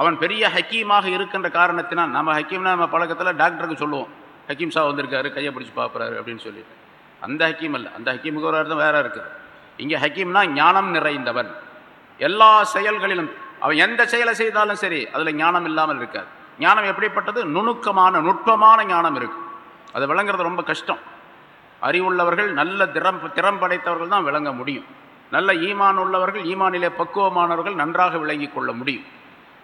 அவன் பெரிய ஹக்கீமாக இருக்கின்ற காரணத்தினால் நம்ம ஹக்கீம்னா நம்ம பழக்கத்தில் டாக்டருக்கு சொல்லுவோம். ஹக்கீம் சா வந்திருக்காரு கையை பிடிச்சி பார்க்குறாரு அப்படின்னு சொல்லிட்டு. அந்த ஹக்கீம் அல்ல. அந்த ஹக்கீமுக்கு ஒரு அர்த்தம் வேற இருக்குது. இங்கே ஹக்கீம்னா ஞானம் நிறைந்தவன். எல்லா செயல்களிலும் அவன் எந்த செயலை செய்தாலும் சரி அதில் ஞானம் இல்லாமல் இருக்காது. ஞானம் எப்படிப்பட்டது? நுணுக்கமான நுட்பமான ஞானம் இருக்கு. அது விளங்குறது ரொம்ப கஷ்டம். அறிவுள்ளவர்கள் நல்ல திறம் திறம் படைத்தவர்கள் தான் விளங்க முடியும். நல்ல ஈமான் உள்ளவர்கள் ஈமானிலே பக்குவமானவர்கள் நன்றாக விளங்கி கொள்ள முடியும்.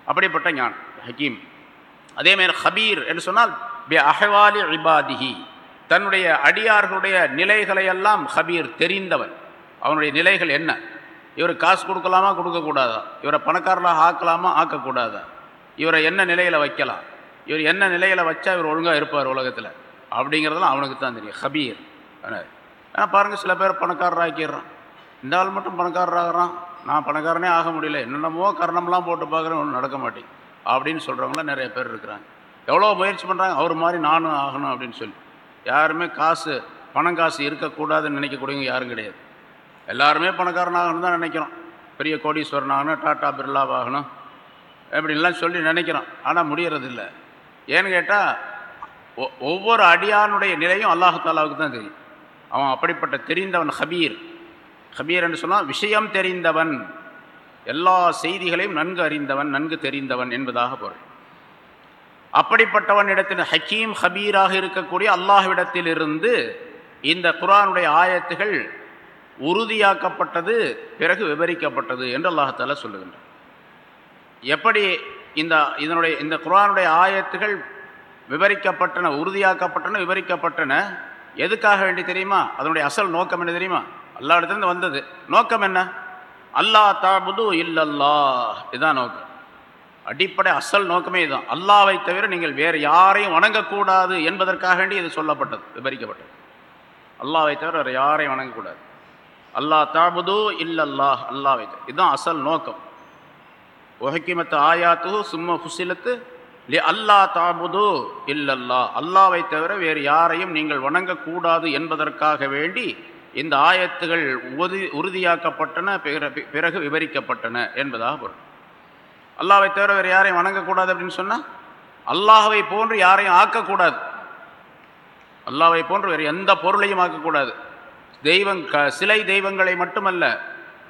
அப்படிப்பட்ட ஞான் ஹக்கீம். அதேமாரி ஹபீர் என்று சொன்னால் பி அஹவாலி இபாதிஹி. தன்னுடைய அடியார்களுடைய நிலைகளை எல்லாம் ஹபீர் தெரிந்தவன். அவனுடைய நிலைகள் என்ன? இவர் காசு கொடுக்கலாமா? கொடுக்கக்கூடாதா? இவரை பணக்காரலாக ஆக்கலாமா? ஆக்கக்கூடாதா? இவரை என்ன நிலையில் வைக்கலாம்? இவர் என்ன நிலையில் வச்சா இவர் ஒழுங்காக இருப்பார் உலகத்தில்? அப்படிங்கிறதெல்லாம் அவனுக்கு தான் தெரியும் ஹபீர் ஆனால் பாருங்கள் சில பேர் பணக்காரர் ஆக்கிடுறான் இந்த ஆள் மட்டும் பணக்காரராகிறான். நான் பணக்காரனே ஆக முடியல. என்னென்னமோ கரணம்லாம் போட்டு பார்க்குறேன் ஒன்றும் நடக்க மாட்டேன். அப்படின்னு சொல்கிறவங்களாம் நிறைய பேர் இருக்கிறாங்க. எவ்வளோ முயற்சி பண்ணுறாங்க அவர் மாதிரி நானும் ஆகணும் அப்படின்னு சொல்லி. யாருமே காசு பணம் காசு இருக்கக்கூடாதுன்னு நினைக்கக்கூடியவங்க யாரும் கிடையாது. எல்லாருமே பணக்காரனாகணும் தான் நினைக்கிறோம். பெரிய கோடீஸ்வரன் ஆகணும் டாட்டா பிர்லாவாகணும். அப்படின்லாம் சொல்லி நினைக்கிறோம். ஆனால் முடியறதில்ல. ஏன்னு கேட்டால் ஒவ்வொரு அடியானுடைய நிலையும் அல்லாஹாலாவுக்கு தான் தெரியும். அவன் அப்படிப்பட்ட தெரிந்தவன் ஹபீர். ஹபீர் என்று சொன்னால் விஷயம் தெரிந்தவன். எல்லா செய்திகளையும் நன்கு அறிந்தவன் நன்கு தெரிந்தவன் என்பதாக பொருள். அப்படிப்பட்டவன் இடத்தில் ஹக்கீம் ஹபீராக இருக்கக்கூடிய அல்லாஹ்விடத்திலிருந்து இந்த குரானுடைய ஆயத்துகள் உறுதியாக்கப்பட்டது பிறகு விவரிக்கப்பட்டது என்று அல்லாஹால சொல்லுகின்றான். எப்படி இந்த இதனுடைய இந்த குரானுடைய ஆயத்துகள் விவரிக்கப்பட்டன உறுதியாக்கப்பட்டன விவரிக்கப்பட்டன எதுக்காக வேண்டி தெரியுமா? அதனுடைய அசல் நோக்கம் என்ன தெரியுமா? அல்லா இடத்துலேருந்து வந்தது. நோக்கம் என்ன? அல்லா தாபுது இல்லல்லா இதுதான் நோக்கம். அடிப்படை அசல் நோக்கமே இதுதான். அல்லாவை தவிர நீங்கள் வேறு யாரையும் வணங்கக்கூடாது என்பதற்காக வேண்டி இது சொல்லப்பட்டது விவரிக்கப்பட்டது. அல்லாவை தவிர வேறு யாரையும் வணங்கக்கூடாது. அல்லா தாபுது இல்லல்லா அல்லாவை தவிர. இதுதான் அசல் நோக்கம். ஒஹக்கிமத்து ஆயாத்து சும்ம ஃபுசிலத்து லி அல்லா தாபுது இல்லல்லா. அல்லாவை தவிர வேறு யாரையும் நீங்கள் வணங்கக்கூடாது என்பதற்காக வேண்டி இந்த ஆயத்துகள் உறுதி உறுதியாக்கப்பட்டன பிறகு விவரிக்கப்பட்டன என்பதாக பொருள். அல்லாவை தவிர வேறு யாரையும் வணங்கக்கூடாது அப்படின்னு சொன்னால் அல்லாஹவை போன்று யாரையும் ஆக்கக்கூடாது. அல்லாவை போன்று வேறு எந்த பொருளையும் ஆக்கக்கூடாது. தெய்வம் சிலை தெய்வங்களை மட்டுமல்ல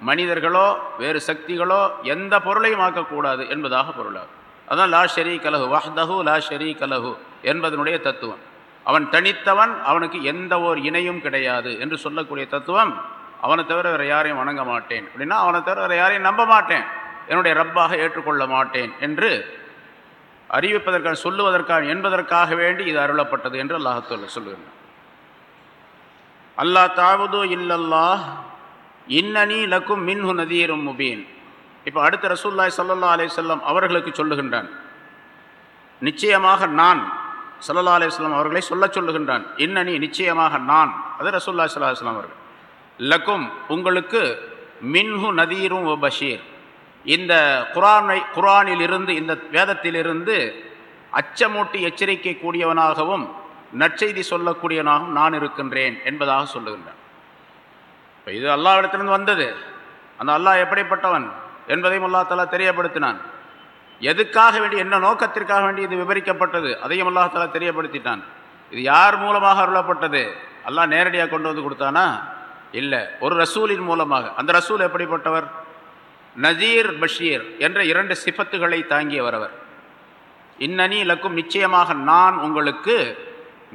மனிதர்களோ வேறு சக்திகளோ எந்த பொருளையும் ஆக்கக்கூடாது என்பதாக பொருளாகும். அதான் லா ஷெரீ கலகு வஹ்தஹு லா ஷெரீ கலகு என்பதனுடைய தத்துவம். அவன் தனித்தவன் அவனுக்கு எந்த ஓர் இணையும் கிடையாது என்று சொல்லக்கூடிய தத்துவம் அவனை தவிர வேறு யாரையும் வணங்க மாட்டேன். அப்படின்னா அவனை தவிர வேறு யாரையும் நம்ப மாட்டேன். என்னுடைய ரப்பாக ஏற்றுக்கொள்ள மாட்டேன் என்று அறிவிப்பதற்காக சொல்லுவதற்காக என்பதற்காக வேண்டி இது அருளப்பட்டது என்று அல்லாஹத்துல சொல்லுகிறான் அல்லாஹ் தாவுது இல்லல்லாஹ் இன்னனி லக்கும் மின்ஹு நதீரும் முபீன். இப்போ அடுத்த ரசூல்லாய் சல்லா அலே அவர்களுக்கு சொல்லுகின்றான். நிச்சயமாக நான் சல்லா அலிஸ்லாம் அவர்களை சொல்ல சொல்லுகின்றான். இன்னனி நிச்சயமாக நான் அது ரசூல்லா சல்லா அலுவலாம் அவர்கள். லக்கும் உங்களுக்கு மின்ஹு நதீரும் ஒ பஷீர். இந்த குரானை குரானிலிருந்து இந்த வேதத்திலிருந்து அச்சமூட்டி எச்சரிக்கை கூடியவனாகவும் நற்செய்தி சொல்லக்கூடியவனாகவும் நான் இருக்கின்றேன் என்பதாக சொல்லுகின்றான். இப்போ இது அல்லாவிடத்திலிருந்து வந்தது. அந்த அல்லாஹ் எப்படிப்பட்டவன் என்பதையும் அல்லா தலா தெரியப்படுத்தினான். எதுக்காக வேண்டி என்ன நோக்கத்திற்காக வேண்டி இது விவரிக்கப்பட்டது அதையும் அல்லா தலா தெரியப்படுத்திட்டான். இது யார் மூலமாக அருளப்பட்டது? அல்லாஹ் நேரடியாக கொண்டு வந்து கொடுத்தானா? இல்லை. ஒரு ரசூலின் மூலமாக. அந்த ரசூல் எப்படிப்பட்டவர்? நசீர் பஷீர் என்ற இரண்டு சிபத்துகளை தாங்கியவர் அவர். இன்னனி இலக்கும் நிச்சயமாக நான் உங்களுக்கு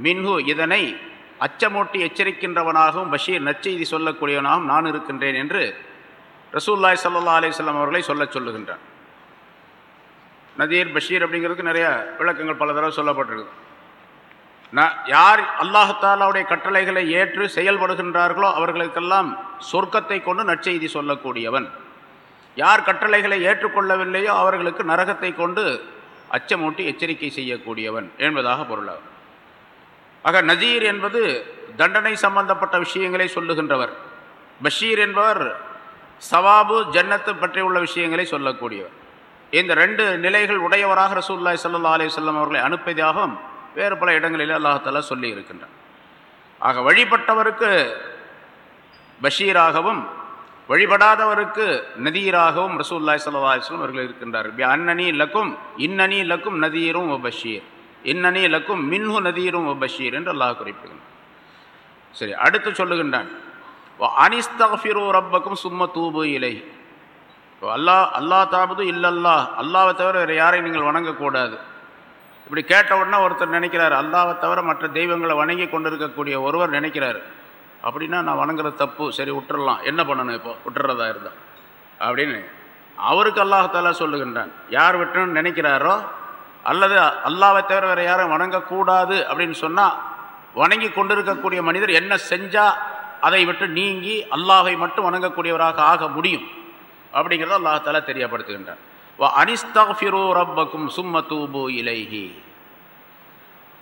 மின்ஹு இதனை அச்சமூட்டி எச்சரிக்கின்றவனாகவும் பஷீர் நச்செய்தி சொல்லக்கூடியவனாகவும் நான் இருக்கின்றேன் என்று ரசூல்லாய் சல்லா அலிஸ்லாம் அவர்களை சொல்ல சொல்லுகின்றார். நதீர் பஷீர் அப்படிங்கிறதுக்கு நிறைய விளக்கங்கள் பல தடவை சொல்லப்பட்டிருக்கு நான் யார் அல்லாஹாலாவுடைய கட்டளைகளை ஏற்று செயல்படுகின்றார்களோ அவர்களுக்கெல்லாம் சொர்க்கத்தை கொண்டு நற்செய்தி சொல்லக்கூடியவன். யார் கட்டளைகளை ஏற்றுக்கொள்ளவில்லையோ அவர்களுக்கு நரகத்தை கொண்டு அச்சமூட்டி எச்சரிக்கை செய்யக்கூடியவன் என்பதாக பொருளாகும். ஆக நசீர் என்பது தண்டனை சம்பந்தப்பட்ட விஷயங்களை சொல்லுகின்றவர். பஷீர் என்பவர் சவாபு ஜன்னத்து பற்றி உள்ள விஷயங்களை சொல்லக்கூடியவர். இந்த ரெண்டு நிலைகள் உடையவராக ரசூல்லாய் சல்லா அலி சொல்லம் அவர்களை அனுப்பியதாகவும் வேறு பல இடங்களில் அல்லாஹாலா சொல்லி இருக்கின்றார் ஆக வழிபட்டவருக்கு பஷீராகவும் வழிபடாதவருக்கு நதீராகவும் ரசூல்லாய் சல்லா அலிஸ்லம் அவர்கள் இருக்கின்றார் அன்னனி லக்கும் இன்னனி லக்கும் நதீரும் பஷீர். இன்னனி லக்கும் மின்ஹு நதீரும் பஷீர் என்று அல்லாஹ் குறிப்பிடுகிறான். சரி அடுத்து சொல்லுகின்றான். அனிஸ்தஃபிரோ ரப்பக்கும் சும்ம தூபு இலை அல்லாஹ் அல்லா தாபது இல்லல்லா அல்லாவை தவிர வேறு யாரையும் நீங்கள் வணங்கக்கூடாது. இப்படி கேட்ட உடனே ஒருத்தர் நினைக்கிறார் அல்லாவை தவிர மற்ற தெய்வங்களை வணங்கி கொண்டிருக்கக்கூடிய ஒருவர் நினைக்கிறார். அப்படின்னா நான் வணங்குறது தப்பு. சரி விட்டுறலாம் என்ன பண்ணணும் இப்போ? விட்டுறதா இருந்தால் அப்படின்னு அவருக்கு அல்லாஹாலா சொல்லுகின்றான். யார் விட்டுன்னு நினைக்கிறாரோ அல்லது அல்லாவை தவிர வேறு யாரும் வணங்கக்கூடாது அப்படின்னு சொன்னால் வணங்கி கொண்டிருக்கக்கூடிய மனிதர் என்ன செஞ்சால் அதை விட்டு நீங்கி அல்லாஹை மட்டும் வணங்கக்கூடியவராக ஆக முடியும்? அப்படிங்கிறத அல்லாஹால தெரியப்படுத்துகின்றார் அனிஸ்தஃபிரு ரப்பக்கும் சும்ம தூபு இலைஹி.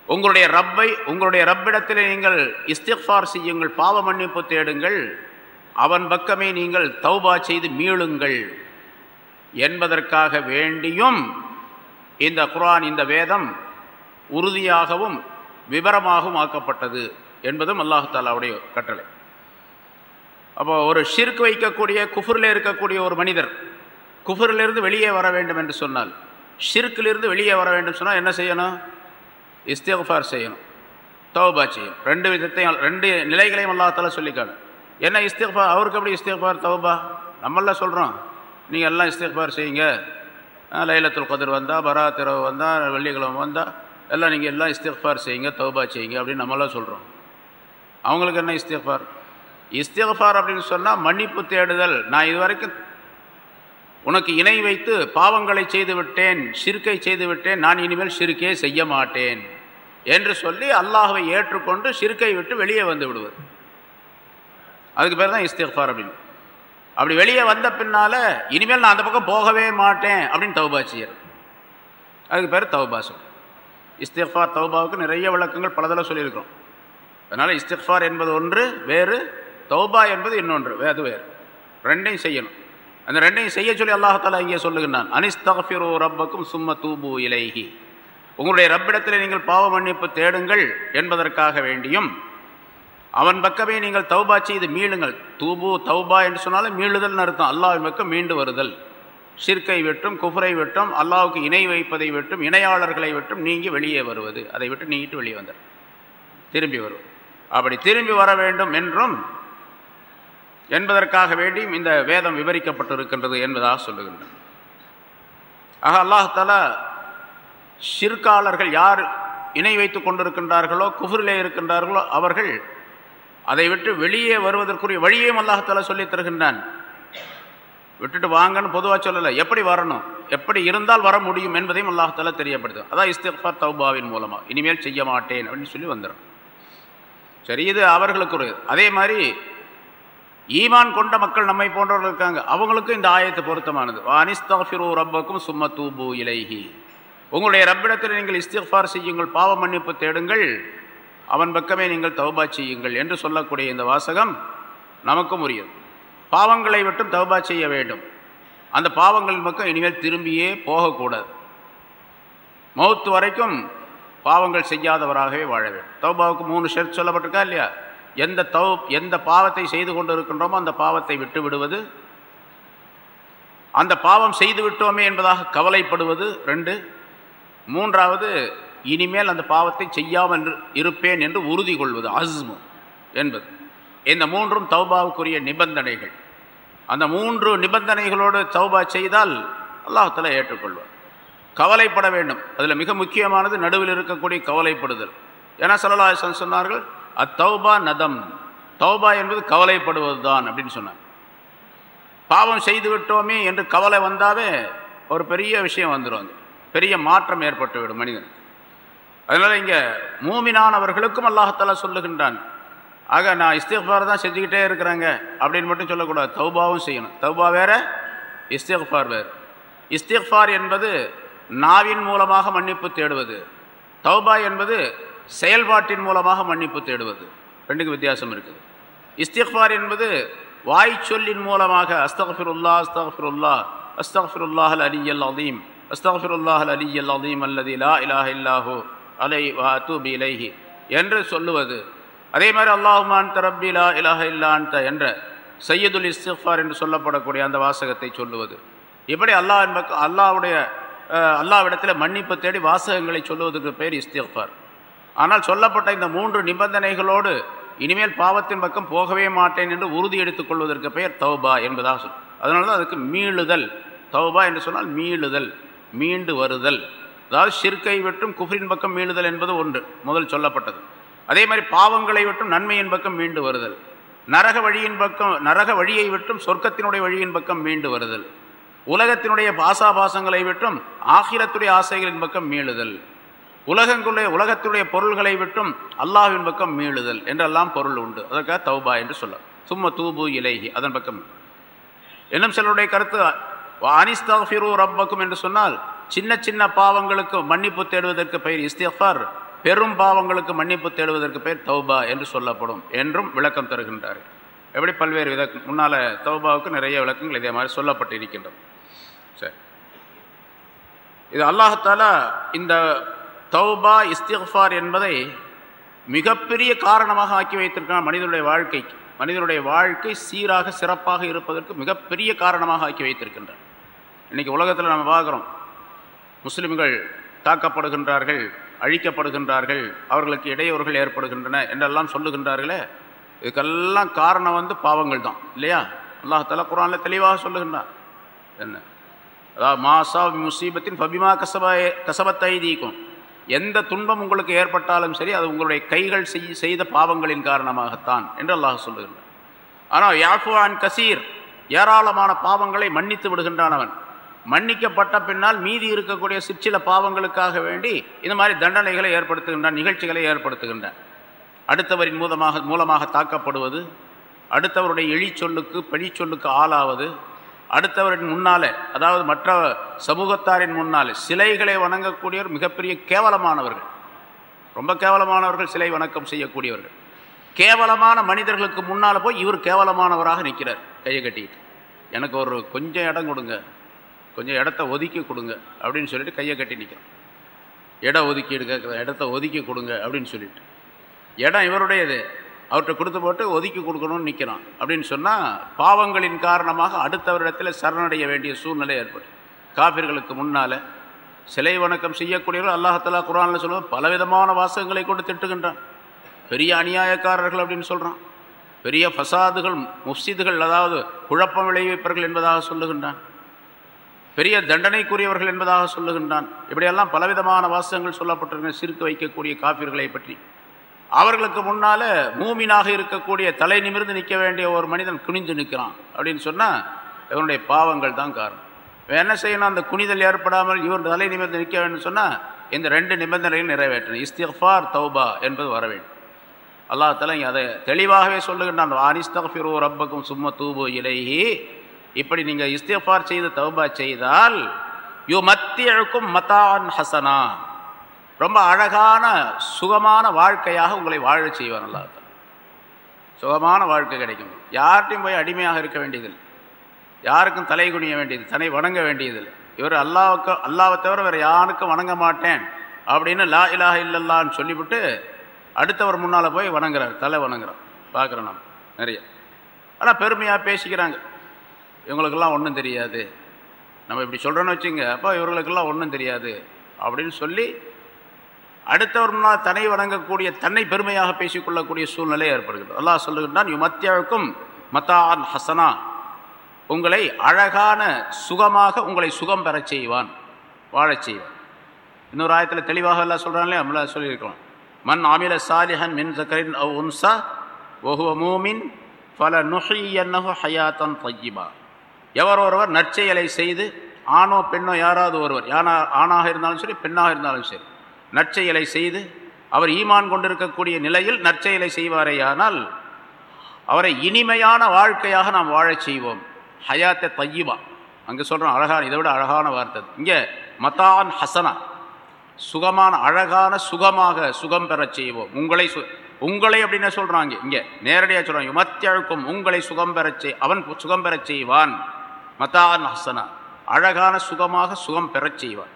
உங்களுடைய ரப்பை உங்களுடைய ரப்பிடத்தில் நீங்கள் இஸ்திஃபார் செய்யுங்கள் பாவ மன்னிப்பு தேடுங்கள் அவன் பக்கமே நீங்கள் தௌபா செய்து மீளுங்கள் என்பதற்காக வேண்டியும் இந்த குரான் இந்த வேதம் உறுதியாகவும் விவரமாகவும் ஆக்கப்பட்டது என்பதும் அல்லாஹாலாவுடைய கட்டளை. அப்போ ஒரு ஷிர்க் வைக்கக்கூடிய குஃபரில் இருக்கக்கூடிய ஒரு மனிதர் குஃபரிலிருந்து வெளியே வர வேண்டும் என்று சொன்னால் ஷிர்க்கிலிருந்து வெளியே வர வேண்டும் சொன்னால் என்ன செய்யணும்? இஸ்திஃபார் செய்யணும். தௌபா செய்யும் ரெண்டு விதத்தையும் ரெண்டு நிலைகளையும் அல்லாத்தால சொல்லிக்காடு என்ன இஸ்திஃபார் அவருக்கு எப்படி இஸ்திஃபார் தௌபா? நம்மளாம் சொல்கிறோம் நீங்கள் எல்லாம் இஸ்திஃபார் செய்யுங்க. லைலத்துல் கதிர் வந்தால் பராத்திரவு வந்தால் வெள்ளிக்கிழமை வந்தால் எல்லாம் நீங்கள் எல்லாம் இஸ்திஃபார் செய்யுங்க தௌபா செய்யுங்க அப்படின்னு நம்மளாம் சொல்கிறோம் அவங்களுக்கு என்ன இஸ்திஃபார் இஸ்திஃபார் அப்படின்னு சொன்னால் மன்னிப்பு தேடுதல். நான் இது வரைக்கும் உனக்கு இணை வைத்து பாவங்களை செய்து விட்டேன் சிறுக்கை செய்து விட்டேன் நான் இனிமேல் சிறுக்கே செய்ய மாட்டேன் என்று சொல்லி அல்லாஹவை ஏற்றுக்கொண்டு சிறுக்கை விட்டு வெளியே வந்து விடுவது. அதுக்கு பேர் தான் இஸ்திஃபார் அப்படின்னு. அப்படி வெளியே வந்த பின்னால் இனிமேல் நான் அந்த பக்கம் போகவே மாட்டேன் அப்படின்னு தௌபா செய்யறது அதுக்கு பேர் தௌபா சொல். இஸ்திஃபார் தௌபாவுக்கு நிறைய விளக்கங்கள் பலதெல்லாம் சொல்லியிருக்கிறோம். அதனால் இஸ்திஃபார் என்பது ஒன்று வேறு தௌபா என்பது இன்னொன்று அது வேறு. ரெண்டையும் செய்யணும். அந்த ரெண்டையும் செய்ய சொல்லி அல்லாஹாலா இங்கே சொல்லுகின்றான். அனிஸ்தஃபிரோ ரப்பக்கும் சும்ம தூபு இலைஹி. உங்களுடைய ரப்பிடத்தில் நீங்கள் பாவ மன்னிப்பு தேடுங்கள் என்பதற்காக வேண்டியும் அவன் பக்கமே நீங்கள் தௌபா செய்து மீளுங்கள். தூபு தௌபா என்று சொன்னாலும் மீளுதல் அர்த்தம். அல்லாவின் பக்கம் மீண்டு வருதல். சிற்கை விட்டும் குஃபரை விட்டும் அல்லாவுக்கு இணை வைப்பதை விட்டும் இணையாளர்களை விட்டும் நீங்கி வெளியே வருவது. அதை விட்டு நீங்கிட்டு வெளியே வந்தார். திரும்பி வருவது அப்படி திரும்பி வர வேண்டும் என்றும் என்பதற்காக வேண்டியும் இந்த வேதம் விவரிக்கப்பட்டிருக்கின்றது என்பதாக சொல்லுகின்றன ஆக அல்லாஹால சிற்காலர்கள் யார் இணை வைத்து கொண்டிருக்கின்றார்களோ குஃபரிலே இருக்கின்றார்களோ அவர்கள் அதை விட்டு வெளியே வருவதற்குரிய வழியையும் அல்லாஹாலா சொல்லித் தருகின்றான். விட்டுட்டு வாங்கன்னு பொதுவாக சொல்லலை. எப்படி வரணும்? எப்படி இருந்தால் வர முடியும் என்பதையும் அல்லாஹாலா தெரியப்படுது அதான் இஸ்திஃபார் தௌபாவின் மூலமாக இனிமேல் செய்ய மாட்டேன் அப்படின்னு சொல்லி வந்துடும் சரி இது அவர்களுக்கு ஒரு அதே மாதிரி ஈமான் கொண்ட மக்கள் நம்மை போன்றவர்கள் இருக்காங்க. அவங்களுக்கும் இந்த ஆயத்தை பொருத்தமானது. அனிஸ்தாஃபிரு ரப்பக்கும் சும்ம தூபு இலைஹி. உங்களுடைய ரப்பிடத்தில் நீங்கள் இஸ்திஃபார் செய்யுங்கள் பாவ மன்னிப்பு தேடுங்கள். அவன் பக்கமே நீங்கள் தௌபா செய்யுங்கள் என்று சொல்லக்கூடிய இந்த வாசகம் நமக்கும் உரியது. பாவங்களை விட்டும் தௌபா செய்ய வேண்டும். அந்த பாவங்கள் பக்கம் இனிமேல் திரும்பியே போகக்கூடாது. மௌத்து வரைக்கும் பாவங்கள் செய்யாதவராகவே வாழ வேண்டும். தௌபாவுக்கு மூணு ஷெர்ட் சொல்லப்பட்டிருக்கா இல்லையா? எந்த தௌ எந்த பாவத்தை செய்து கொண்டு இருக்கின்றோமோ அந்த பாவத்தை விட்டு விடுவது. அந்த பாவம் செய்து விட்டோமே என்பதாக கவலைப்படுவது. ரெண்டு. மூன்றாவது இனிமேல் அந்த பாவத்தை செய்யாமல் இருப்பேன் என்று உறுதி கொள்வது அஸ்மு என்பது. இந்த மூன்றும் தௌபாவுக்குரிய நிபந்தனைகள். அந்த மூன்று நிபந்தனைகளோடு தௌபா செய்தால் அல்லாஹத்தில் ஏற்றுக்கொள்வார் கவலைப்பட வேண்டும். அதில் மிக முக்கியமானது நடுவில் இருக்கக்கூடிய கவலைப்படுதல். ஏன்னா சலலாசன் சொன்னார்கள் அத்தௌபா நதம். தௌபா என்பது கவலைப்படுவது தான் அப்படின்னு சொன்னாங்க. பாவம் செய்து விட்டோமே என்று கவலை வந்தாவே ஒரு பெரிய விஷயம் வந்துடும் பெரிய மாற்றம் ஏற்பட்டுவிடும் மனிதனுக்கு. அதனால் இங்கே மூமினானவர்களுக்கும் அல்லாஹத்தாலா சொல்லுகின்றான். ஆக நான் இஸ்திஃபார் தான் செஞ்சுக்கிட்டே இருக்கிறேங்க அப்படின்னு மட்டும் சொல்லக்கூடாது. தௌபாவும் செய்யணும். தௌபா வேற இஸ்திஃபார் வேறு. இஸ்திஃபார் என்பது நாவின் மூலமாக மன்னிப்பு தேடுவது. தௌபா என்பது செயல்பாட்டின் மூலமாக மன்னிப்பு தேடுவது. ரெண்டுக்கு வித்தியாசம் இருக்குது. இஸ்திஃபார் என்பது வாய் சொல்லின் மூலமாக அஸ்தஃபிருல்லா அஸ்தஃபிருல்லா அலி அல் அதீம் அதீம் அலி அல் அதீம் அல்லது லா இலாஹ இல்லாஹு அலை வாத்தூபி இலைஹி என்று சொல்லுவது. அதே மாதிரி அல்லாஹுமான் தரப்பிலா இலஹ இலாஹ இல்லான்த என்ற சையதுல் இஸ்திஃபார் என்று சொல்லப்படக்கூடிய அந்த வாசகத்தை சொல்லுவது. இப்படி அல்லாஹ் என்பக்கு அல்லாவுடைய அல்லாவிடத்தில் மன்னிப்பு தேடி வாசகங்களை சொல்லுவதற்கு பேர் இஸ்திஃபார். ஆனால் சொல்லப்பட்ட இந்த மூன்று நிபந்தனைகளோடு இனிமேல் பாவத்தின் பக்கம் போகவே மாட்டேன் என்று உறுதி எடுத்துக் கொள்வதற்கு பெயர் தௌபா என்பதாக சொல் அதனால தான் அதுக்கு மீளுதல் தௌபா என்று சொன்னால் மீளுதல் மீண்டு வருதல். அதாவது ஷிர்கை விட்டும் குஃபரின் பக்கம் மீளுதல் என்பது ஒன்று முதல் சொல்லப்பட்டது. அதே மாதிரி பாவங்களை விட்டும் நன்மையின் பக்கம் மீண்டு வருதல். நரக வழியின் பக்கம் நரக வழியை விட்டும் சொர்க்கத்தினுடைய வழியின் பக்கம் மீண்டு வருதல். உலகத்தினுடைய பாசாபாசங்களை விட்டும் ஆகிரத்துடைய ஆசைகளின் பக்கம் மீளுதல். உலகங்களுடைய உலகத்துடைய பொருள்களை விட்டும் அல்லாஹின் பக்கம் மீளுதல் என்றெல்லாம் பொருள் உண்டு. அதற்காக தௌபா என்று சொல்ல சும்ம தூபு இலேஹி அதன் பக்கம். இன்னும் சிலருடைய கருத்து அனிஸ்தாஃபிரு ரப்பக்கும் என்று சொன்னால் சின்ன சின்ன பாவங்களுக்கு மன்னிப்பு தேடுவதற்கு பெயர் இஸ்திஃபார் பெரும் பாவங்களுக்கு மன்னிப்பு தேடுவதற்கு பெயர் தௌபா என்று சொல்லப்படும் என்றும் விளக்கம் தருகின்றார். எப்படி பல்வேறு வித முன்னால் தௌபாவுக்கு நிறைய விளக்கங்கள் இதே மாதிரி சொல்லப்பட்டு இருக்கின்றது சரி. இது அல்லாஹத்தால இந்த தௌபா இஸ்திஃபார் என்பதை மிகப்பெரிய காரணமாக ஆக்கி வைத்திருக்கிறான் மனிதனுடைய வாழ்க்கைக்கு. மனிதனுடைய வாழ்க்கை சீராக சிறப்பாக இருப்பதற்கு மிகப்பெரிய காரணமாக ஆக்கி வைத்திருக்கின்றான். இன்றைக்கி உலகத்தில் நம்ம பார்க்குறோம். முஸ்லிம்கள் தாக்கப்படுகின்றார்கள் அழிக்கப்படுகின்றார்கள் அவர்களுக்கு இடையூறுகள் ஏற்படுகின்றன என்றெல்லாம் சொல்லுகின்றார்களே. இதுக்கெல்லாம் காரணம் வந்து பாவங்கள் தான் இல்லையா? அல்லாஹால குரானில் தெளிவாக சொல்லுகின்றான். என்ன? அதாவது மாசா முசீபத்தின் ஃபபிமா கசப கசபத்தை தீக்கும் எந்த துன்பம் உங்களுக்கு ஏற்பட்டாலும் சரி அது உங்களுடைய கைகள் செய் செய்த பாவங்களின் காரணமாகத்தான் என்று அல்லாஹ் சொல்லுகின்றான். ஆனால் யாஃபுவான் கசீர் ஏராளமான பாவங்களை மன்னித்து விடுகின்றான் அவன். மன்னிக்கப்பட்ட பின்னால் மீதி இருக்கக்கூடிய சிற்சில பாவங்களுக்காக வேண்டி இந்த மாதிரி தண்டனைகளை ஏற்படுத்துகின்றான் நிகழ்ச்சிகளை ஏற்படுத்துகின்றான் அடுத்தவரின் மூலமாக மூலமாக தாக்கப்படுவது அடுத்தவருடைய எழி சொல்லுக்கு பழி சொல்லுக்கு ஆளாவது அடுத்தவரின் முன்னாலே அதாவது மற்ற சமூகத்தாரின் முன்னாலே சிலைகளை வணங்கக்கூடியவர் மிகப்பெரிய கேவலமானவர்கள். ரொம்ப கேவலமானவர்கள் சிலை வணக்கம் செய்யக்கூடியவர்கள். கேவலமான மனிதர்களுக்கு முன்னால் போய் இவர் கேவலமானவராக நிற்கிறார் கையை கட்டிக்கிட்டு. எனக்கு ஒரு கொஞ்சம் இடம் கொடுங்க. கொஞ்சம் இடத்த ஒதுக்கி கொடுங்க அப்படின்னு சொல்லிட்டு கையை கட்டி நிற்கிறோம் இடம் ஒதுக்கீடு கேட்குற இடத்த ஒதுக்கி கொடுங்க அப்படின்னு சொல்லிட்டு. இடம் இவருடையது. அவர்கிட்ட கொடுத்து போட்டு ஒதுக்கி கொடுக்கணும்னு நிற்கிறான். அப்படின்னு சொன்னால் பாவங்களின் காரணமாக அடுத்தவரிடத்தில் சரணடைய வேண்டிய சூழ்நிலை ஏற்படும். காபிர்களுக்கு முன்னால் சிலை வணக்கம் செய்யக்கூடியவர்கள் அல்லாஹலா குரானில் சொல்லுவோம் பலவிதமான வாசகங்களை கொண்டு திட்டுகின்றான். பெரிய அநியாயக்காரர்கள் அப்படின்னு சொல்கிறான் பெரிய ஃபசாதுகள் முஃப்சிதுகள் அதாவது குழப்பம் விளைவிப்பவர்கள் என்பதாக சொல்லுகின்றான். பெரிய தண்டனைக்குரியவர்கள் என்பதாக சொல்லுகின்றான். இப்படியெல்லாம் பலவிதமான வாசகங்கள் சொல்லப்பட்டிருக்க சிரிக்க வைக்கக்கூடிய காப்பீர்களை பற்றி. அவர்களுக்கு முன்னால் மூமினாக இருக்கக்கூடிய தலை நிமிர்ந்து நிற்க வேண்டிய ஒரு மனிதன் குனிந்து நிற்கிறான். அப்படின்னு சொன்னால் இவனுடைய பாவங்கள் தான் காரணம். இவன் என்ன செய்யணும்? அந்த குனிதல் ஏற்படாமல் இவன் தலை நிமிர்ந்து நிற்க வேண்டும் சொன்னால் இந்த ரெண்டு நிபந்தனைகள் நிறைவேற்றணும். இஸ்திஃபார் தௌபா என்பது வர வேண்டும். அல்லா அதை தெளிவாகவே சொல்லுகின்றான். அனிஸ்தஃபிரோ ரப்பக்கும் சும்ம தூபு இலைஹி இப்படி நீங்கள் இஸ்திஃபார் செய்து தௌபா செய்தால் யோ மத்தியழுக்கும் மத்தான் ஹசனா. ரொம்ப அழகான சுகமான வாழ்க்கையாக உங்களை வாழச் செய்வார் அல்லா சுகமான வாழ்க்கை கிடைக்கும். யார்கிட்டையும் போய் அடிமையாக இருக்க வேண்டியதில்லை. யாருக்கும் தலை குனிய வேண்டியது தன்னை வணங்க வேண்டியதில்லை. இவர் அல்லாவுக்கு அல்லாவை தவிர வேறு யாருக்கும் வணங்க மாட்டேன் அப்படின்னு லா இலாக இல்லல்லான்னு சொல்லிவிட்டு அடுத்தவர் முன்னால் போய் வணங்குறார் தலை வணங்குறார். பார்க்குறோம் நம்ம நிறைய. ஆனால் பெருமையாக பேசிக்கிறாங்க. இவங்களுக்கெல்லாம் ஒன்றும் தெரியாது. நம்ம இப்படி சொல்கிறோன்னு வச்சுங்க அப்போ இவர்களுக்கெல்லாம் ஒன்றும் தெரியாது. அப்படின்னு சொல்லி அடுத்தவர் முன்னால் தன்னை வணங்கக்கூடிய தன்னை பெருமையாக பேசிக்கொள்ளக்கூடிய சூழ்நிலை ஏற்படுகிறது. அல்லாஹ் சொல்லுகின்றான் யுமத்தியாவுக்கும் மத்தான் ஹசனா. உங்களை அழகான சுகமாக உங்களை சுகம் பெறச் செய்வான் வாழச் செய்வான். இன்னொரு ஆயத்தில் தெளிவாக எல்லாம் சொல்கிறாங்களே நம்மள சொல்லியிருக்கோம் மண் ஆமில சாலிஹன் மின் சக்கரின் அவ் உன்சா ஒஹுவ மூமின் பல நுஹையன்னஹு ஹயாத்தன் தையிபா எவர் ஒருவர் நற்செயலை செய்து ஆணோ பெண்ணோ யாராவது ஒருவர் யானா ஆணாக இருந்தாலும் சரி பெண்ணாக இருந்தாலும் சரி நற்செயலை செய்து அவர் ஈமான் கொண்டிருக்கக்கூடிய நிலையில் நற்செயலை செய்வாரேயானால் அவரை இனிமையான வாழ்க்கையாக நாம் வாழச் செய்வோம். ஹயாத்தை தையிபா அங்கே சொல்கிறோம் அழகான இதை விட அழகான வார்த்தை. இங்கே மத்தான் ஹசனா. சுகமான அழகான சுகமாக சுகம் பெறச் செய்வோம். உங்களை சு உங்களை அப்படின்னு சொல்கிறாங்க இங்கே நேரடியாக சொல்கிறாங்க மத்தியழுக்கும் உங்களை சுகம் பெறச் செய் அவன் சுகம் பெறச் செய்வான். மதான் ஹசனா. அழகான சுகமாக சுகம் பெறச் செய்வான்.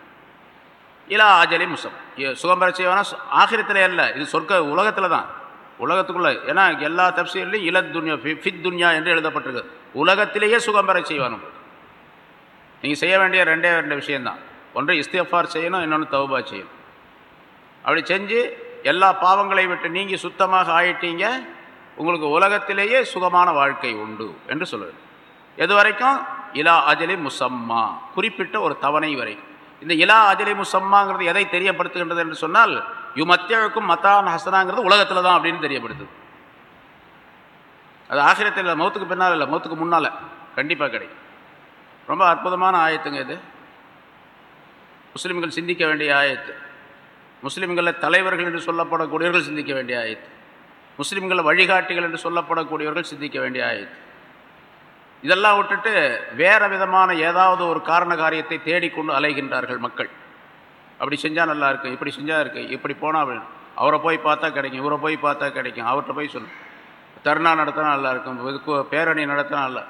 இலா ஆஜலி முசம். சுகம் பெறச் செய்வானா? ஆகிரத்தில் அல்ல. இது சொர்க்க உலகத்தில் தான். உலகத்துக்குள்ள ஏன்னா எல்லா தப்சீர்லையும் இலத் துன்யா ஃபித் துன்யா என்று எழுதப்பட்டிருக்கு. உலகத்திலேயே சுகம் பெற செய்வானும் நீங்கள் செய்ய வேண்டிய ரெண்டே ரெண்டு விஷயந்தான் ஒன்று இஸ்திஃபார் செய்யணும் இன்னொன்று தௌபா செய்யணும். அப்படி செஞ்சு எல்லா பாவங்களையும் விட்டு நீங்கள் சுத்தமாக ஆயிட்டீங்க உங்களுக்கு உலகத்திலேயே சுகமான வாழ்க்கை உண்டு என்று சொல்லுவேன் எது வரைக்கும்? இலா அஜலி முசம்மா. குறிப்பிட்ட ஒரு தவணை வரைக்கும் இந்த இலா அஜலி முசம்மாங்கிறது எதை தெரியப்படுத்துகின்றது என்று சொன்னால் யு மத்தியழுக்கும் மத்தான் ஹசனாங்கிறது உலகத்தில் தான் அப்படின்னு தெரியப்படுத்துது அது ஆசிரியத்தில் இல்லை மௌத்துக்கு பின்னால் இல்லை மௌத்துக்கு முன்னால். கண்டிப்பாக கிடைக்கும். ரொம்ப அற்புதமான ஆயத்துங்க இது. முஸ்லீம்கள் சிந்திக்க வேண்டிய ஆயத்து. முஸ்லீம்களில் தலைவர்கள் என்று சொல்லப்படக்கூடியவர்கள் சிந்திக்க வேண்டிய ஆயத்து. முஸ்லீம்களில் வழிகாட்டிகள் என்று சொல்லப்படக்கூடியவர்கள் சிந்திக்க வேண்டிய ஆயத்து. இதெல்லாம் விட்டுட்டு வேறு விதமான ஏதாவது ஒரு காரண காரியத்தை தேடிக்கொண்டு அலைகின்றார்கள் மக்கள். அப்படி செஞ்சால் நல்லா இருக்கு இப்படி செஞ்சால் இருக்குது இப்படி போனால் அவரை போய் பார்த்தா கிடைக்கும் இவரை போய் பார்த்தா கிடைக்கும் அவர்கிட்ட போய் சொல்லு. தருணா நடத்தினா நல்லா இருக்கும் இதுக்கு பேரணி நடத்தினா நல்லா.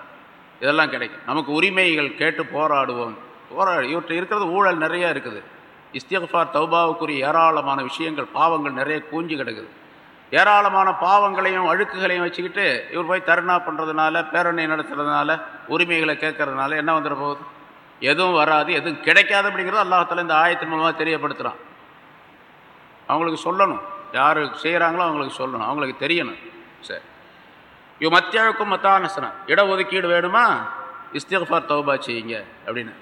இதெல்லாம் கிடைக்கும். நமக்கு உரிமைகள் கேட்டு போராடுவோம். போராடு இவற்றை இருக்கிறது ஊழல் நிறைய இருக்குது. இஸ்திஃபார் தௌபாவுக்குரிய ஏராளமான விஷயங்கள் பாவங்கள் நிறைய கூஞ்சி கிடக்குது. ஏராளமான பாவங்களையும் அழுக்குகளையும் வச்சுக்கிட்டு இவர் போய் தருணா பண்ணுறதுனால பேரணி நடத்துறதுனால உரிமைகளை கேட்கறதுனால என்ன வந்துட போகுது? எதுவும் வராது எதுவும் கிடைக்காது அப்படிங்கிறது அல்லாஹத்தில் இந்த ஆயத்தின் மூலமாக தெரியப்படுத்துகிறான் அவங்களுக்கு சொல்லணும். யார் செய்கிறாங்களோ அவங்களுக்கு சொல்லணும். அவங்களுக்கு தெரியணும். சரி. இவ் மத்தியாவுக்கும் மத்தானசனம் இட ஒதுக்கீடு வேணுமா? இஸ்திஃபார் தௌபா செய்யுங்க அப்படின்னு.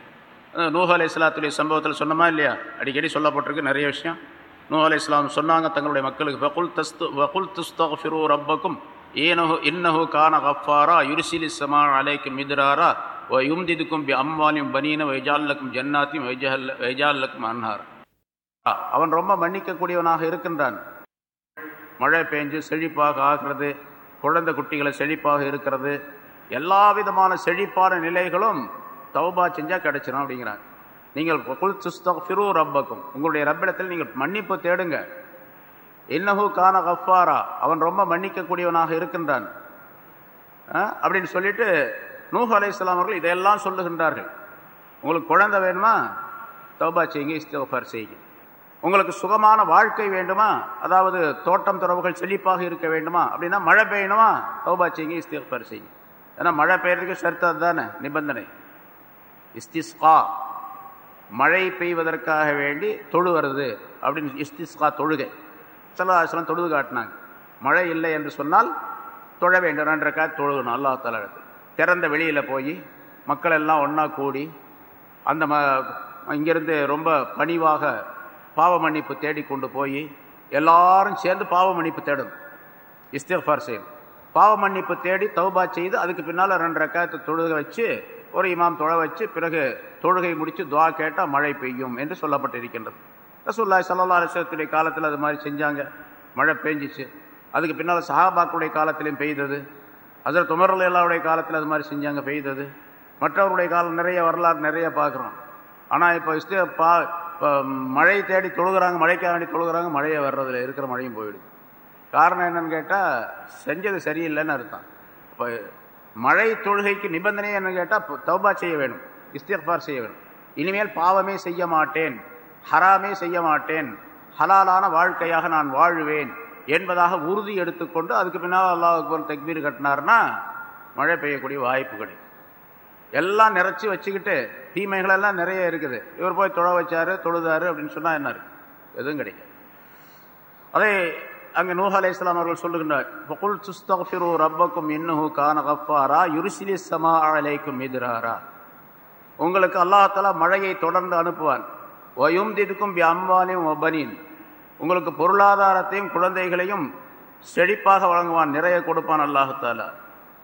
நூஹ் அலி இஸ்லாத்துடைய சம்பவத்தில் சொன்னமா இல்லையா? அடிக்கடி சொல்லப்பட்டிருக்கு நிறைய விஷயம். நூ அலி இஸ்லாம் சொன்னாங்க தங்களுடைய மக்களுக்கு வகுல் தஸ்து வகுல் துஸ்தஃபிரு ரப்பக்கும் ஏனஹு இன்னஹு கான கஃபாரா யுரிசிலி சமா அலைக்கும் மிதிராரா ஓ யும்திதுக்கும் பி அம்வாலியும் பனீன வைஜால்லக்கும் ஜன்னாத்தியும் வைஜஹல் வைஜால்லக்கும் அன்ஹார். அவன் ரொம்ப மன்னிக்கக்கூடியவனாக இருக்கின்றான். மழை பெஞ்சு செழிப்பாக ஆகிறது குழந்தை குட்டிகளை செழிப்பாக இருக்கிறது எல்லா விதமான செழிப்பான நிலைகளும் தௌபா செஞ்சால் கிடைச்சிடும் அப்படிங்கிறாங்க. நீங்கள் குல் ஃபிரு ரப்பக்கும் உங்களுடைய ரப்பிடத்தில் நீங்கள் மன்னிப்பு தேடுங்க. இன்னஹு கான கஃபாரா அவன் ரொம்ப மன்னிக்கக்கூடியவனாக இருக்கின்றான். அப்படின்னு சொல்லிட்டு நூஹ் அலை இஸ்லாம் அவர்கள் இதையெல்லாம் சொல்லுகின்றார்கள். உங்களுக்கு குழந்தை வேணுமா? தௌபா செய்யுங்க இஸ்தோஃபார் செய்யுங்க. உங்களுக்கு சுகமான வாழ்க்கை வேண்டுமா? அதாவது தோட்டம் துறவுகள் செழிப்பாக இருக்க வேண்டுமா? அப்படின்னா மழை பெய்யணுமா? தௌபா செய்யுங்க இஸ்தோஃபார் செய்யுங்க. ஏன்னா மழை பெய்யறதுக்கு சர்த்தம் தானே நிபந்தனை. இஸ்திஸ்கா. மழை பெய்வதற்காக வேண்டி தொழுவது அப்படின்னு இஸ்திஸ்கா தொழுகை. சில தொழுது காட்டினாங்க. மழை இல்லை என்று சொன்னால் தொழ வேண்டும். ரெண்டரைக்கா தொழுகணும் அல்லா தலகத்தில் திறந்த வெளியில் போய் மக்கள் எல்லாம் ஒன்றா கூடி அந்த ம இங்கிருந்து ரொம்ப பணிவாக பாவ மன்னிப்பு தேடி கொண்டு போய் எல்லாரும் சேர்ந்து பாவ மன்னிப்பு தேடணும். இஸ்திஃபார் செய்யணும். பாவ மன்னிப்பு தேடி தௌபா செய்து அதுக்கு பின்னால் ரெண்டரை ரக்காயத்தை தொழுக வச்சு ஒரு இமாம் தொழ வச்சு பிறகு தொழுகை முடித்து துவா கேட்டால் மழை பெய்யும் என்று சொல்லப்பட்டிருக்கின்றது. ரசூல்லாய் சல்லா அலிஸ்லத்துடைய காலத்தில் அது மாதிரி செஞ்சாங்க. மழை பெஞ்சிச்சு. அதுக்கு பின்னால் சஹாபாக்குடைய காலத்திலையும் பெய்தது. அதில் உமர் அல்லாவுடைய காலத்தில் அது மாதிரி செஞ்சாங்க பெய்தது. மற்றவருடைய காலம் நிறைய வரலாறு நிறைய பார்க்குறோம். ஆனால் இப்போ இஸ்தே பா இப்போ மழை தேடி தொழுகிறாங்க மழைக்காக வேண்டி தொழுகிறாங்க மழையே வர்றதில்ல. இருக்கிற மழையும் போயிடுது. காரணம் என்னன்னு கேட்டால் செஞ்சது சரியில்லைன்னு அர்த்தம். இப்போ மழை தொழுகைக்கு நிபந்தனை என்னன்னு கேட்டால் தௌபா செய்ய வேணும் இஸ்திஃபார் செய்ய வேணும். இனிமேல் பாவமே செய்ய மாட்டேன் ஹராமே செய்ய மாட்டேன் ஹலாலான வாழ்க்கையாக நான் வாழ்வேன் என்பதாக உறுதி எடுத்துக்கொண்டு அதுக்கு பின்னால் அல்லாஹ் அக்பர் தக்பீர் கட்டினார்னா மழை பெய்யக்கூடிய வாய்ப்பு கிடைக்கும். எல்லாம் நிறச்சி வச்சுக்கிட்டு தீமைகள் எல்லாம் நிறைய இருக்குது. இவர் போய் தொழ வச்சாரு தொழுதாரு அப்படின்னு சொன்னால் என்ன இருக்கு? எதுவும் கிடைக்கும் அதே அங்கே நூஹ் அலை இஸ்லாம் அவர்கள் சொல்லுகின்றார் ரப்பக்கும் இன்னஹு கான கஃபாரா யுருசிலி சமா அலைக்கும் எதிராரா உங்களுக்கு அல்லாஹாலா மழையை தொடர்ந்து அனுப்புவான். ஒயும் திதுக்கும் பி அம்பாலையும் ஒபனின் உங்களுக்கு பொருளாதாரத்தையும் குழந்தைகளையும் செழிப்பாக வழங்குவான் நிறைய கொடுப்பான் அல்லாஹாலா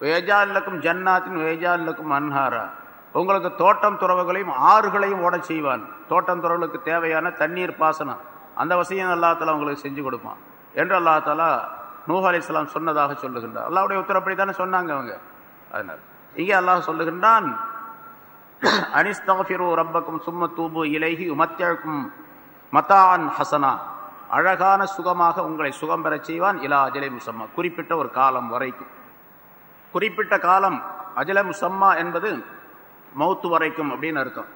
வேஜாலுக்கும் ஜன்னாத்தின் வேஜாலுக்கும் அன்ஹாரா. உங்களுக்கு தோட்டம் துறவுகளையும் ஆறுகளையும் ஓட செய்வான். தோட்டம் துறவுகளுக்கு தேவையான தண்ணீர் பாசனம் அந்த வசதியும் அல்லாஹாலா உங்களுக்கு செஞ்சு கொடுப்பான். என்று அல்லாஹாலா நூஹ் அலி இஸ்லாம் சொன்னதாக சொல்லுகின்றார். அல்லாவுடைய உத்தரப்படி தானே சொன்னாங்க அவங்க. அதனால் இங்கே அல்லாஹ் சொல்லுகின்றான் அனிஸ்தஃபிரு ரப்பக்கும் சும்ம தூபு இலகி மத்தியழுக்கும் மத்தான் ஹசனா. அழகான சுகமாக உங்களை சுகம் பெறச் செய்வான் இலா அஜலை முசம்மா. குறிப்பிட்ட ஒரு காலம் வரைக்கும். குறிப்பிட்ட காலம் அஜல முசம்மா என்பது மௌத்து வரைக்கும் அப்படின்னு அர்த்தம்.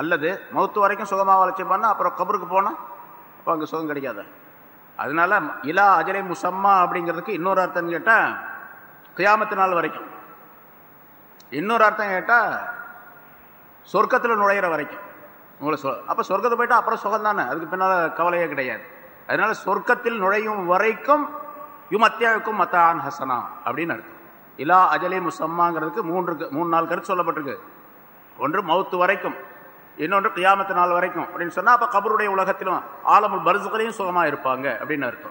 அல்லது மௌத்து வரைக்கும் சுகமாக வளர்ச்சி பண்ணால் அப்புறம் கபருக்கு போனால் அப்போ அங்கே சுகம் கிடைக்காத? அதனால இலா அஜலை முசம்மா அப்படிங்கிறதுக்கு இன்னொரு அர்த்தம் கேட்டால் கியாமத்து நாள் வரைக்கும். இன்னொரு அர்த்தம் கேட்டால் சொர்க்கத்தில் நுழையிற வரைக்கும். உங்களை சொ அப்போ சொர்க்கத்தை போயிட்டா அப்புறம் சுகம் தானே? அதுக்கு பின்னால் கவலையே கிடையாது. அதனால சொர்க்கத்தில் நுழையும் வரைக்கும் யுமத்தியாவுக்கும் மத்தான் ஹசனா அப்படின்னு அர்த்தம். இலா அஜலி முசம்மாங்கிறதுக்கு மூன்று மூணு நாள் கருத்து சொல்லப்பட்டிருக்கு. ஒன்று மவுத்து வரைக்கும். இன்னொன்று கியாமத்து நாள் வரைக்கும் அப்படின்னு சொன்னால் அப்போ கபருடைய உலகத்திலும் ஆலமுல் பரிசுகளையும் சுகமாக இருப்பாங்க அப்படின்னு அர்த்தம்.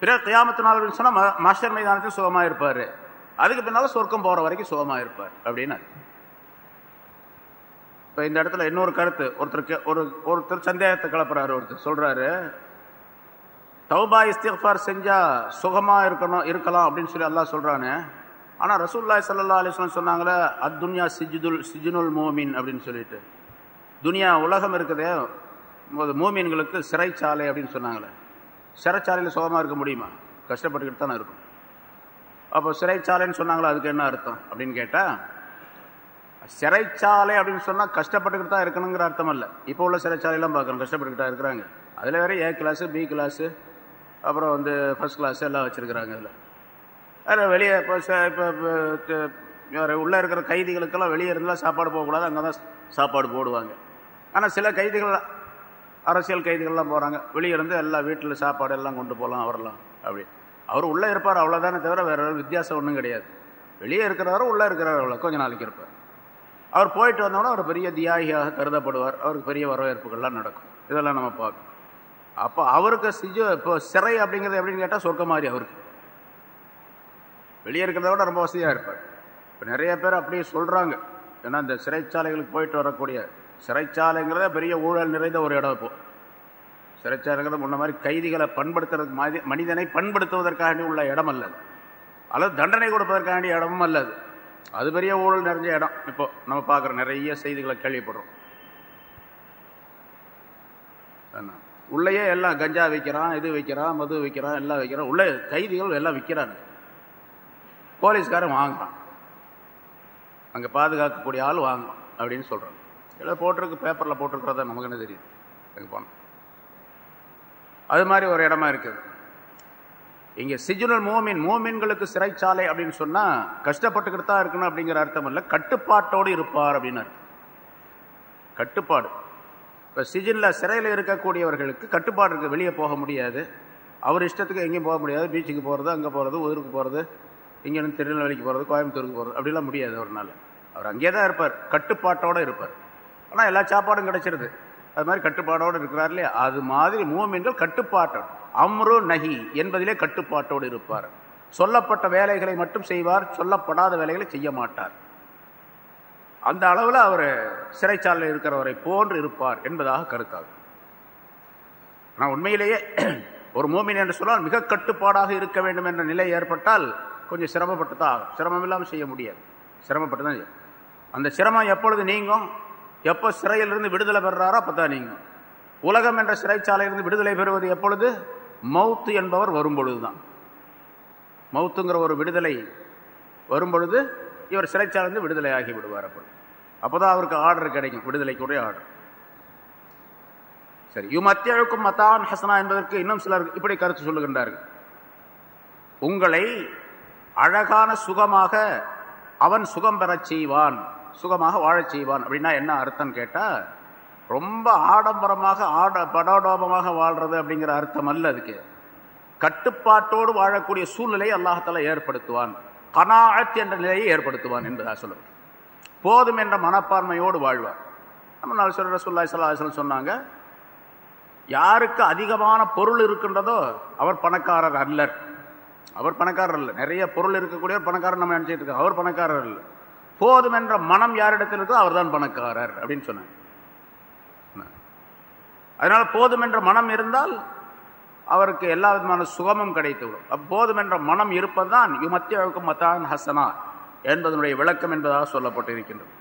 பிறகு கியாமத்து நாள் அப்படின்னு சொன்னால் ம- மாஸ்டர் மைதானத்தில் சுகமாக இருப்பார். அதுக்கு பின்னால் சொர்க்கம் போகிற வரைக்கும் சுகமாக இருப்பார் அப்படின்னு அர்த்தம். இந்த இடத்துல இன்னொரு கருத்து ஒருத்தருக்கு ஒரு ஒருத்தர் சந்தேகத்தை கிளப்புறாரு ஒருத்தர் சொல்கிறாரு தௌபா இஸ்திஃபார் செஞ்சால் சுகமாக இருக்கணும் இருக்கலாம் அப்படின்னு சொல்லி எல்லாம் சொல்றானே. ஆனால் ரசூல்லாய் சல்லா அலிஸ்லாம் சொன்னாங்களே அத்துன்யா சிஜுதுல் சிஜுனுல் மோமின் அப்படின்னு சொல்லிட்டு. துனியா உலகம் இருக்குதே. மூமீன்களுக்கு சிறைச்சாலை அப்படின்னு சொன்னாங்களே. சிறைச்சாலையில் சுகமாக இருக்க முடியுமா? கஷ்டப்பட்டுக்கிட்டு தானே இருக்கும். அப்போ சிறைச்சாலைன்னு சொன்னாங்களா? அதுக்கு என்ன அர்த்தம்? அப்படின்னு கேட்டால் சிறைச்சாலை அப்படின்னு சொன்னால் கஷ்டப்பட்டுக்கிட்டு தான் இருக்கணுங்கிற அர்த்தம் இல்லை. இப்போ உள்ள சிறைச்சாலையெல்லாம் பார்க்கணும் கஷ்டப்பட்டுக்கிட்டு இருக்கிறாங்க. அதில் வேற ஏ கிளாஸு பி கிளாஸு அப்புறம் வந்து ஃபஸ்ட் கிளாஸ் எல்லாம் வச்சிருக்கிறாங்க அதில். அதில் வெளியே இப்போ இப்போ வேறு உள்ளே இருக்கிற கைதிகளுக்கெல்லாம் வெளியே இருந்தால் சாப்பாடு போகக்கூடாது. அங்கே தான் சாப்பாடு போடுவாங்க. ஆனால் சில கைதிகள் அரசியல் கைதிகள்லாம் போகிறாங்க வெளியே இருந்து எல்லா வீட்டில் சாப்பாடு எல்லாம் கொண்டு போகலாம் வரலாம் அப்படி. அவர் உள்ளே இருப்பார் அவ்வளோதானே தவிர வேறு வித்தியாசம் ஒன்றும் கிடையாது. வெளியே இருக்கிறாரோ உள்ளே இருக்கிறவர் அவ்வளோ கொஞ்சம் நாளைக்கு இருப்பார். அவர் போயிட்டு வந்தோடனே அவர் பெரிய தியாகியாக கருதப்படுவார். அவருக்கு பெரிய வரவேற்புகள்லாம் நடக்கும். இதெல்லாம் நம்ம பார்க்கணும். அப்போ அவருக்கு சிஜு இப்போ சிறை அப்படிங்கிறது எப்படின்னு கேட்டால் சொர்க்க மாதிரி அவருக்கு. வெளியே இருக்கிறத விட ரொம்ப வசதியாக இருப்பார். இப்போ நிறைய பேர் அப்படியே சொல்கிறாங்க ஏன்னா இந்த சிறைச்சாலைகளுக்கு போயிட்டு வரக்கூடிய சிறைச்சாலைங்கிறத பெரிய ஊழல் நிறைந்த ஒரு இடம் இப்போ. சிறைச்சாலைங்கிறது முன்ன மாதிரி கைதிகளை பண்படுத்துறது மனிதனை பண்படுத்துவதற்காண்டி உள்ள இடம் அல்லது. அல்லது தண்டனை கொடுப்பதற்காண்டி இடமும் அல்லது. அது பெரிய ஊழல் நிறைஞ்ச இடம். இப்போ நம்ம பார்க்குற நிறைய செய்திகளை கேள்விப்படுறோம். உள்ளேயே எல்லாம் கஞ்சா வைக்கிறான் இது வைக்கிறான் மது வைக்கிறான் எல்லாம் வைக்கிறான். உள்ள கைதிகள் எல்லாம் விற்கிறாங்க போலீஸ்காரன் வாங்குறான். அங்கே பாதுகாக்கக்கூடிய ஆள் வாங்குறான் அப்படின்னு சொல்கிறான் எல்லாம் போட்டிருக்கு பேப்பரில் போட்டிருக்கிறதா நமக்கு என்ன தெரியும்? எனக்கு போனோம். அது மாதிரி ஒரு இடமா இருக்குது இங்கே சிஜுனல் மூமின் மூமின்களுக்கு சிறைச்சாலை அப்படின்னு சொன்னால் கஷ்டப்பட்டுக்கிட்டு தான் இருக்கணும் அப்படிங்கிற அர்த்தம் இல்லை. கட்டுப்பாட்டோடு இருப்பார் அப்படின்னு அர்த்தம். கட்டுப்பாடு. இப்போ சிஜினில் சிறையில் இருக்கக்கூடியவர்களுக்கு கட்டுப்பாடு இருக்குது வெளியே போக முடியாது. அவர் இஷ்டத்துக்கு எங்கேயும் போக முடியாது. பீச்சுக்கு போகிறது அங்கே போகிறது ஊருக்கு போகிறது இங்கேருந்து திருநெல்வேலிக்கு போகிறது கோயம்புத்தூருக்கு போகிறது அப்படிலாம் முடியாது அவர்னால. அவர் அங்கேயே தான் இருப்பார். கட்டுப்பாட்டோடு இருப்பார். ஆனால் எல்லா சாப்பாடும் கிடைச்சிருது. அது மாதிரி கட்டுப்பாடோடு இருக்கிறார் இல்லையா? அது மாதிரி மூமின்கள் கட்டுப்பாட்டோடு அம்ரு நஹி என்பதிலே கட்டுப்பாட்டோடு இருப்பார். சொல்லப்பட்ட வேலைகளை மட்டும் செய்வார் சொல்லப்படாத வேலைகளை செய்ய மாட்டார். அந்த அளவில் அவர் சிறைச்சாலையில் இருக்கிறவரை போன்று இருப்பார் என்பதாக கருத்தாகும். ஆனால் உண்மையிலேயே ஒரு மூமின் என்று சொன்னால் மிக கட்டுப்பாடாக இருக்க வேண்டும் என்ற நிலை ஏற்பட்டால் கொஞ்சம் சிரமப்பட்டு தான் ஆகும். சிரமம் இல்லாமல் செய்ய முடியாது. சிரமப்பட்டு தான் அந்த சிரமம் எப்பொழுது நீங்கும்? எப்போ சிறையிலிருந்து விடுதலை பெறுறாரோ அப்போ தான் நீங்கும் உலகம் என்ற சிறைச்சாலையிலிருந்து விடுதலை பெறுவது எப்பொழுது? மவுத்து என்பவர் வரும்பொழுது தான் மவுத்துங்கிற ஒரு விடுதலை வரும்பொழுது இவர் சிறைச்சாலிருந்து விடுதலை ஆகி விடுவார் அப்போ அப்போதான் அவருக்கு ஆர்டர் கிடைக்கும் விடுதலைக்குரிய ஆர்டர். சரி இவ் மத்தியழுக்கும் மத்தான் ஹசனா என்பதற்கு இன்னும் சிலர் இப்படி கருத்து சொல்லுகின்றார்கள். உங்களை அழகான சுகமாக அவன் சுகம் பெறச் செய்வான். சுகமாக வாழச் செய்வான். அப்படின்னா என்ன அர்த்தம் கேட்டால் ரொம்ப ஆடம்பரமாக ஆட படோடோபமாக வாழ்கிறது அப்படிங்கிற அர்த்தம் அல்ல அதுக்கு. கட்டுப்பாட்டோடு வாழக்கூடிய சூழ்நிலையை அல்லாஹால ஏற்படுத்துவான். கனாஅத் என்ற நிலையை ஏற்படுத்துவான் என்பதாக சொல்லுவார். போதும் என்ற மனப்பான்மையோடு வாழ்வார். நம்ம நாள் சொல்கிற சொல்லாய் சொல்லாசலம் சொன்னாங்க யாருக்கு அதிகமான பொருள் இருக்கின்றதோ அவர் பணக்காரர் அல்லர். அவர் பணக்காரர் அல்ல. நிறைய பொருள் இருக்கக்கூடியவர் பணக்காரர் நம்ம நினச்சிட்டு இருக்கோம். அவர் பணக்காரர் இல்லை போதும் என்ற மனம் யாரிடத்தில் இருக்கோ அவர்தான் பணக்காரர் அப்படின்னு சொன்னாங்க. அதனால போதும் என்ற மனம் இருந்தால் அவருக்கு எல்லா விதமான சுகமும் கிடைத்துவிடும். அப்ப போதும் என்ற மனம் இருப்பதுதான் யுமத்தியழுக்கும் மத்தான் ஹசனா என்பதனுடைய விளக்கம் என்பதாக சொல்லப்பட்டிருக்கின்றது.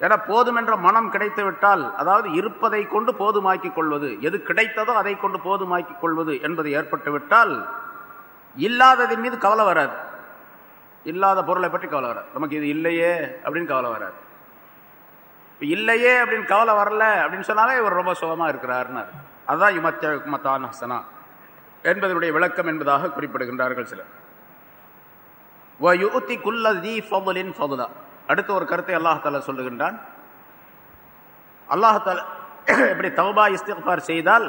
ஏன்னா போதும் என்ற மனம் கிடைத்து விட்டால் அதாவது இருப்பதை கொண்டு போதுமாக்கிக் கொள்வது எது கிடைத்ததோ அதை கொண்டு போதுமாக்கிக் கொள்வது என்பது ஏற்பட்டு விட்டால் இல்லாததின் மீது கவலை வராது. இல்லாத பொருளை பற்றி கவலை வராது. நமக்கு இது இல்லையே அப்படின்னு கவலை வராது. இப்போ இல்லையே அப்படின்னு கவலை வரல அப்படின்னு சொன்னாலே இவர் ரொம்ப சுகமா இருக்கிறார்னு அதுதான் யுமத்த மத்தான் ஹசனா. என்பதனுடைய விளக்கம் என்பதாக குறிப்பிடுகின்றார்கள் சிலர். வயுத்தி குல்லதி ஃபதுலின் ஃபதுலா அடுத்த ஒரு கருத்தை அல்லாஹால சொல்லுகின்றான். அல்லாஹால எப்படி தௌபா இஸ்திஃபார் செய்தால்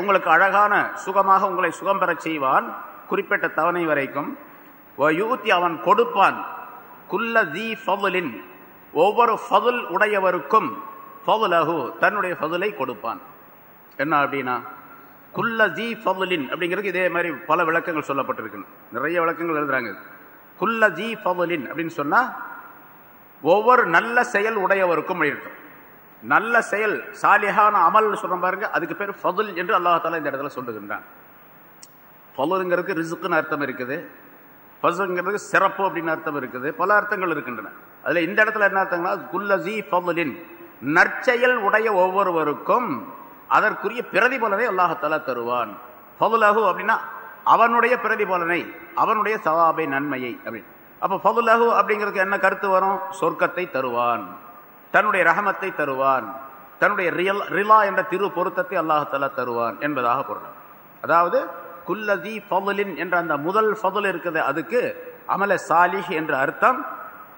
உங்களுக்கு அழகான சுகமாக உங்களை சுகம் பெறச் செய்வான். குறிப்பிட்ட தவணை வரைக்கும் யூத்தி அவன் கொடுப்பான். குல்ல தி ஃபதுலின். ஒவ்வொரு ஃபதுல் உடையவருக்கும் ஃபதுலஹு தன்னுடைய ஃபதுலை கொடுப்பான். என்ன அப்படின்னா குல்ல ஜி ஃபதுலின் அப்படிங்கிறதுக்கு இதே மாதிரி பல விளக்கங்கள் சொல்லப்பட்டிருக்கு. நிறைய விளக்கங்கள் எழுதுறாங்க. குல்ல ஜி ஃபதுலின் அப்படின்னு சொன்னால் ஒவ்வொரு நல்ல செயல் உடையவருக்கும் இருக்கும் நல்ல செயல் சாலியான அமல் சொல்கிற பாருங்க அதுக்கு பேர் ஃபதுல் என்று அல்லாஹாலா இந்த இடத்துல சொல்லுகின்றான். ஃபதுலுங்கிறதுக்கு ரிசுக்குன்னு அர்த்தம் இருக்குது. ஃபசுங்கிறதுக்கு சிறப்பு அப்படின்னு அர்த்தம் இருக்குது. பல அர்த்தங்கள் இருக்கின்றன. அதில் இந்த இடத்துல என்ன அர்த்தங்களா குல்லசி ஃபவுலின் நற்செயல் உடைய ஒவ்வொருவருக்கும் அதற்குரிய பிரதிபலனை அல்லாஹால தருவான். ஃபவுலகு அப்படின்னா அவனுடைய பிரதிபலனை அவனுடைய சவாபை நன்மையை அப்படின்னு. அப்போ ஃபவுலகு அப்படிங்கிறதுக்கு என்ன கருத்து வரும்? சொர்க்கத்தை தருவான். தன்னுடைய ரஹமத்தை தருவான். தன்னுடைய ரியல் ரிலா என்ற திரு பொருத்தத்தை அல்லாஹால தருவான் என்பதாக பொருள். அதாவது குல்லதி ஃபதுலின் என்ற அந்த முதல் ஃபதுல் இருக்குது அதுக்கு அமல சாலிஹ் என்ற அர்த்தம்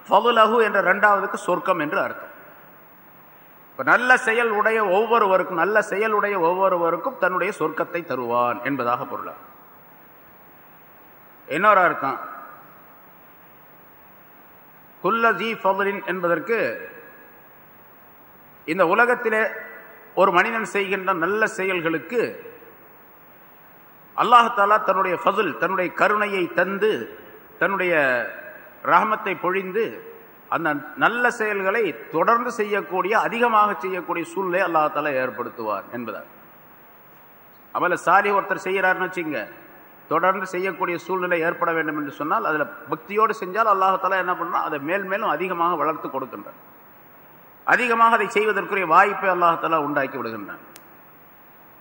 ஃபதுலஹு என்ற ரெண்டாவதுக்கு சொர்க்கம் என்று அர்த்தம். இப்போ நல்ல செயல் உடைய ஒவ்வொருவருக்கும் நல்ல செயல் உடைய ஒவ்வொருவருக்கும் தன்னுடைய சொர்க்கத்தை தருவான் என்பதாக பொருள். இன்னொரு அர்த்தம். குல்லதி ஃபதுலின் என்பதற்கு இந்த உலகத்திலே ஒரு மனிதன் செய்கின்ற நல்ல செயல்களுக்கு அல்லாஹாலா தன்னுடைய ஃபசுல் தன்னுடைய கருணையை தந்து தன்னுடைய ரஹமத்தை பொழிந்து அந்த நல்ல செயல்களை தொடர்ந்து செய்யக்கூடிய அதிகமாக செய்யக்கூடிய சூழ்நிலை அல்லாஹால ஏற்படுத்துவார் என்பதால். அவளை சாலி ஒருத்தர் செய்கிறாருன்னு வச்சுங்க தொடர்ந்து செய்யக்கூடிய சூழ்நிலை ஏற்பட வேண்டும் என்று சொன்னால் அதில் பக்தியோடு செஞ்சால் அல்லாஹாலா என்ன பண்ணால் அதை மேல் மேலும் அதிகமாக வளர்த்து கொடுக்கின்றார். அதிகமாக அதை செய்வதற்குரிய வாய்ப்பை அல்லாஹாலா உண்டாக்கி விடுகின்றான்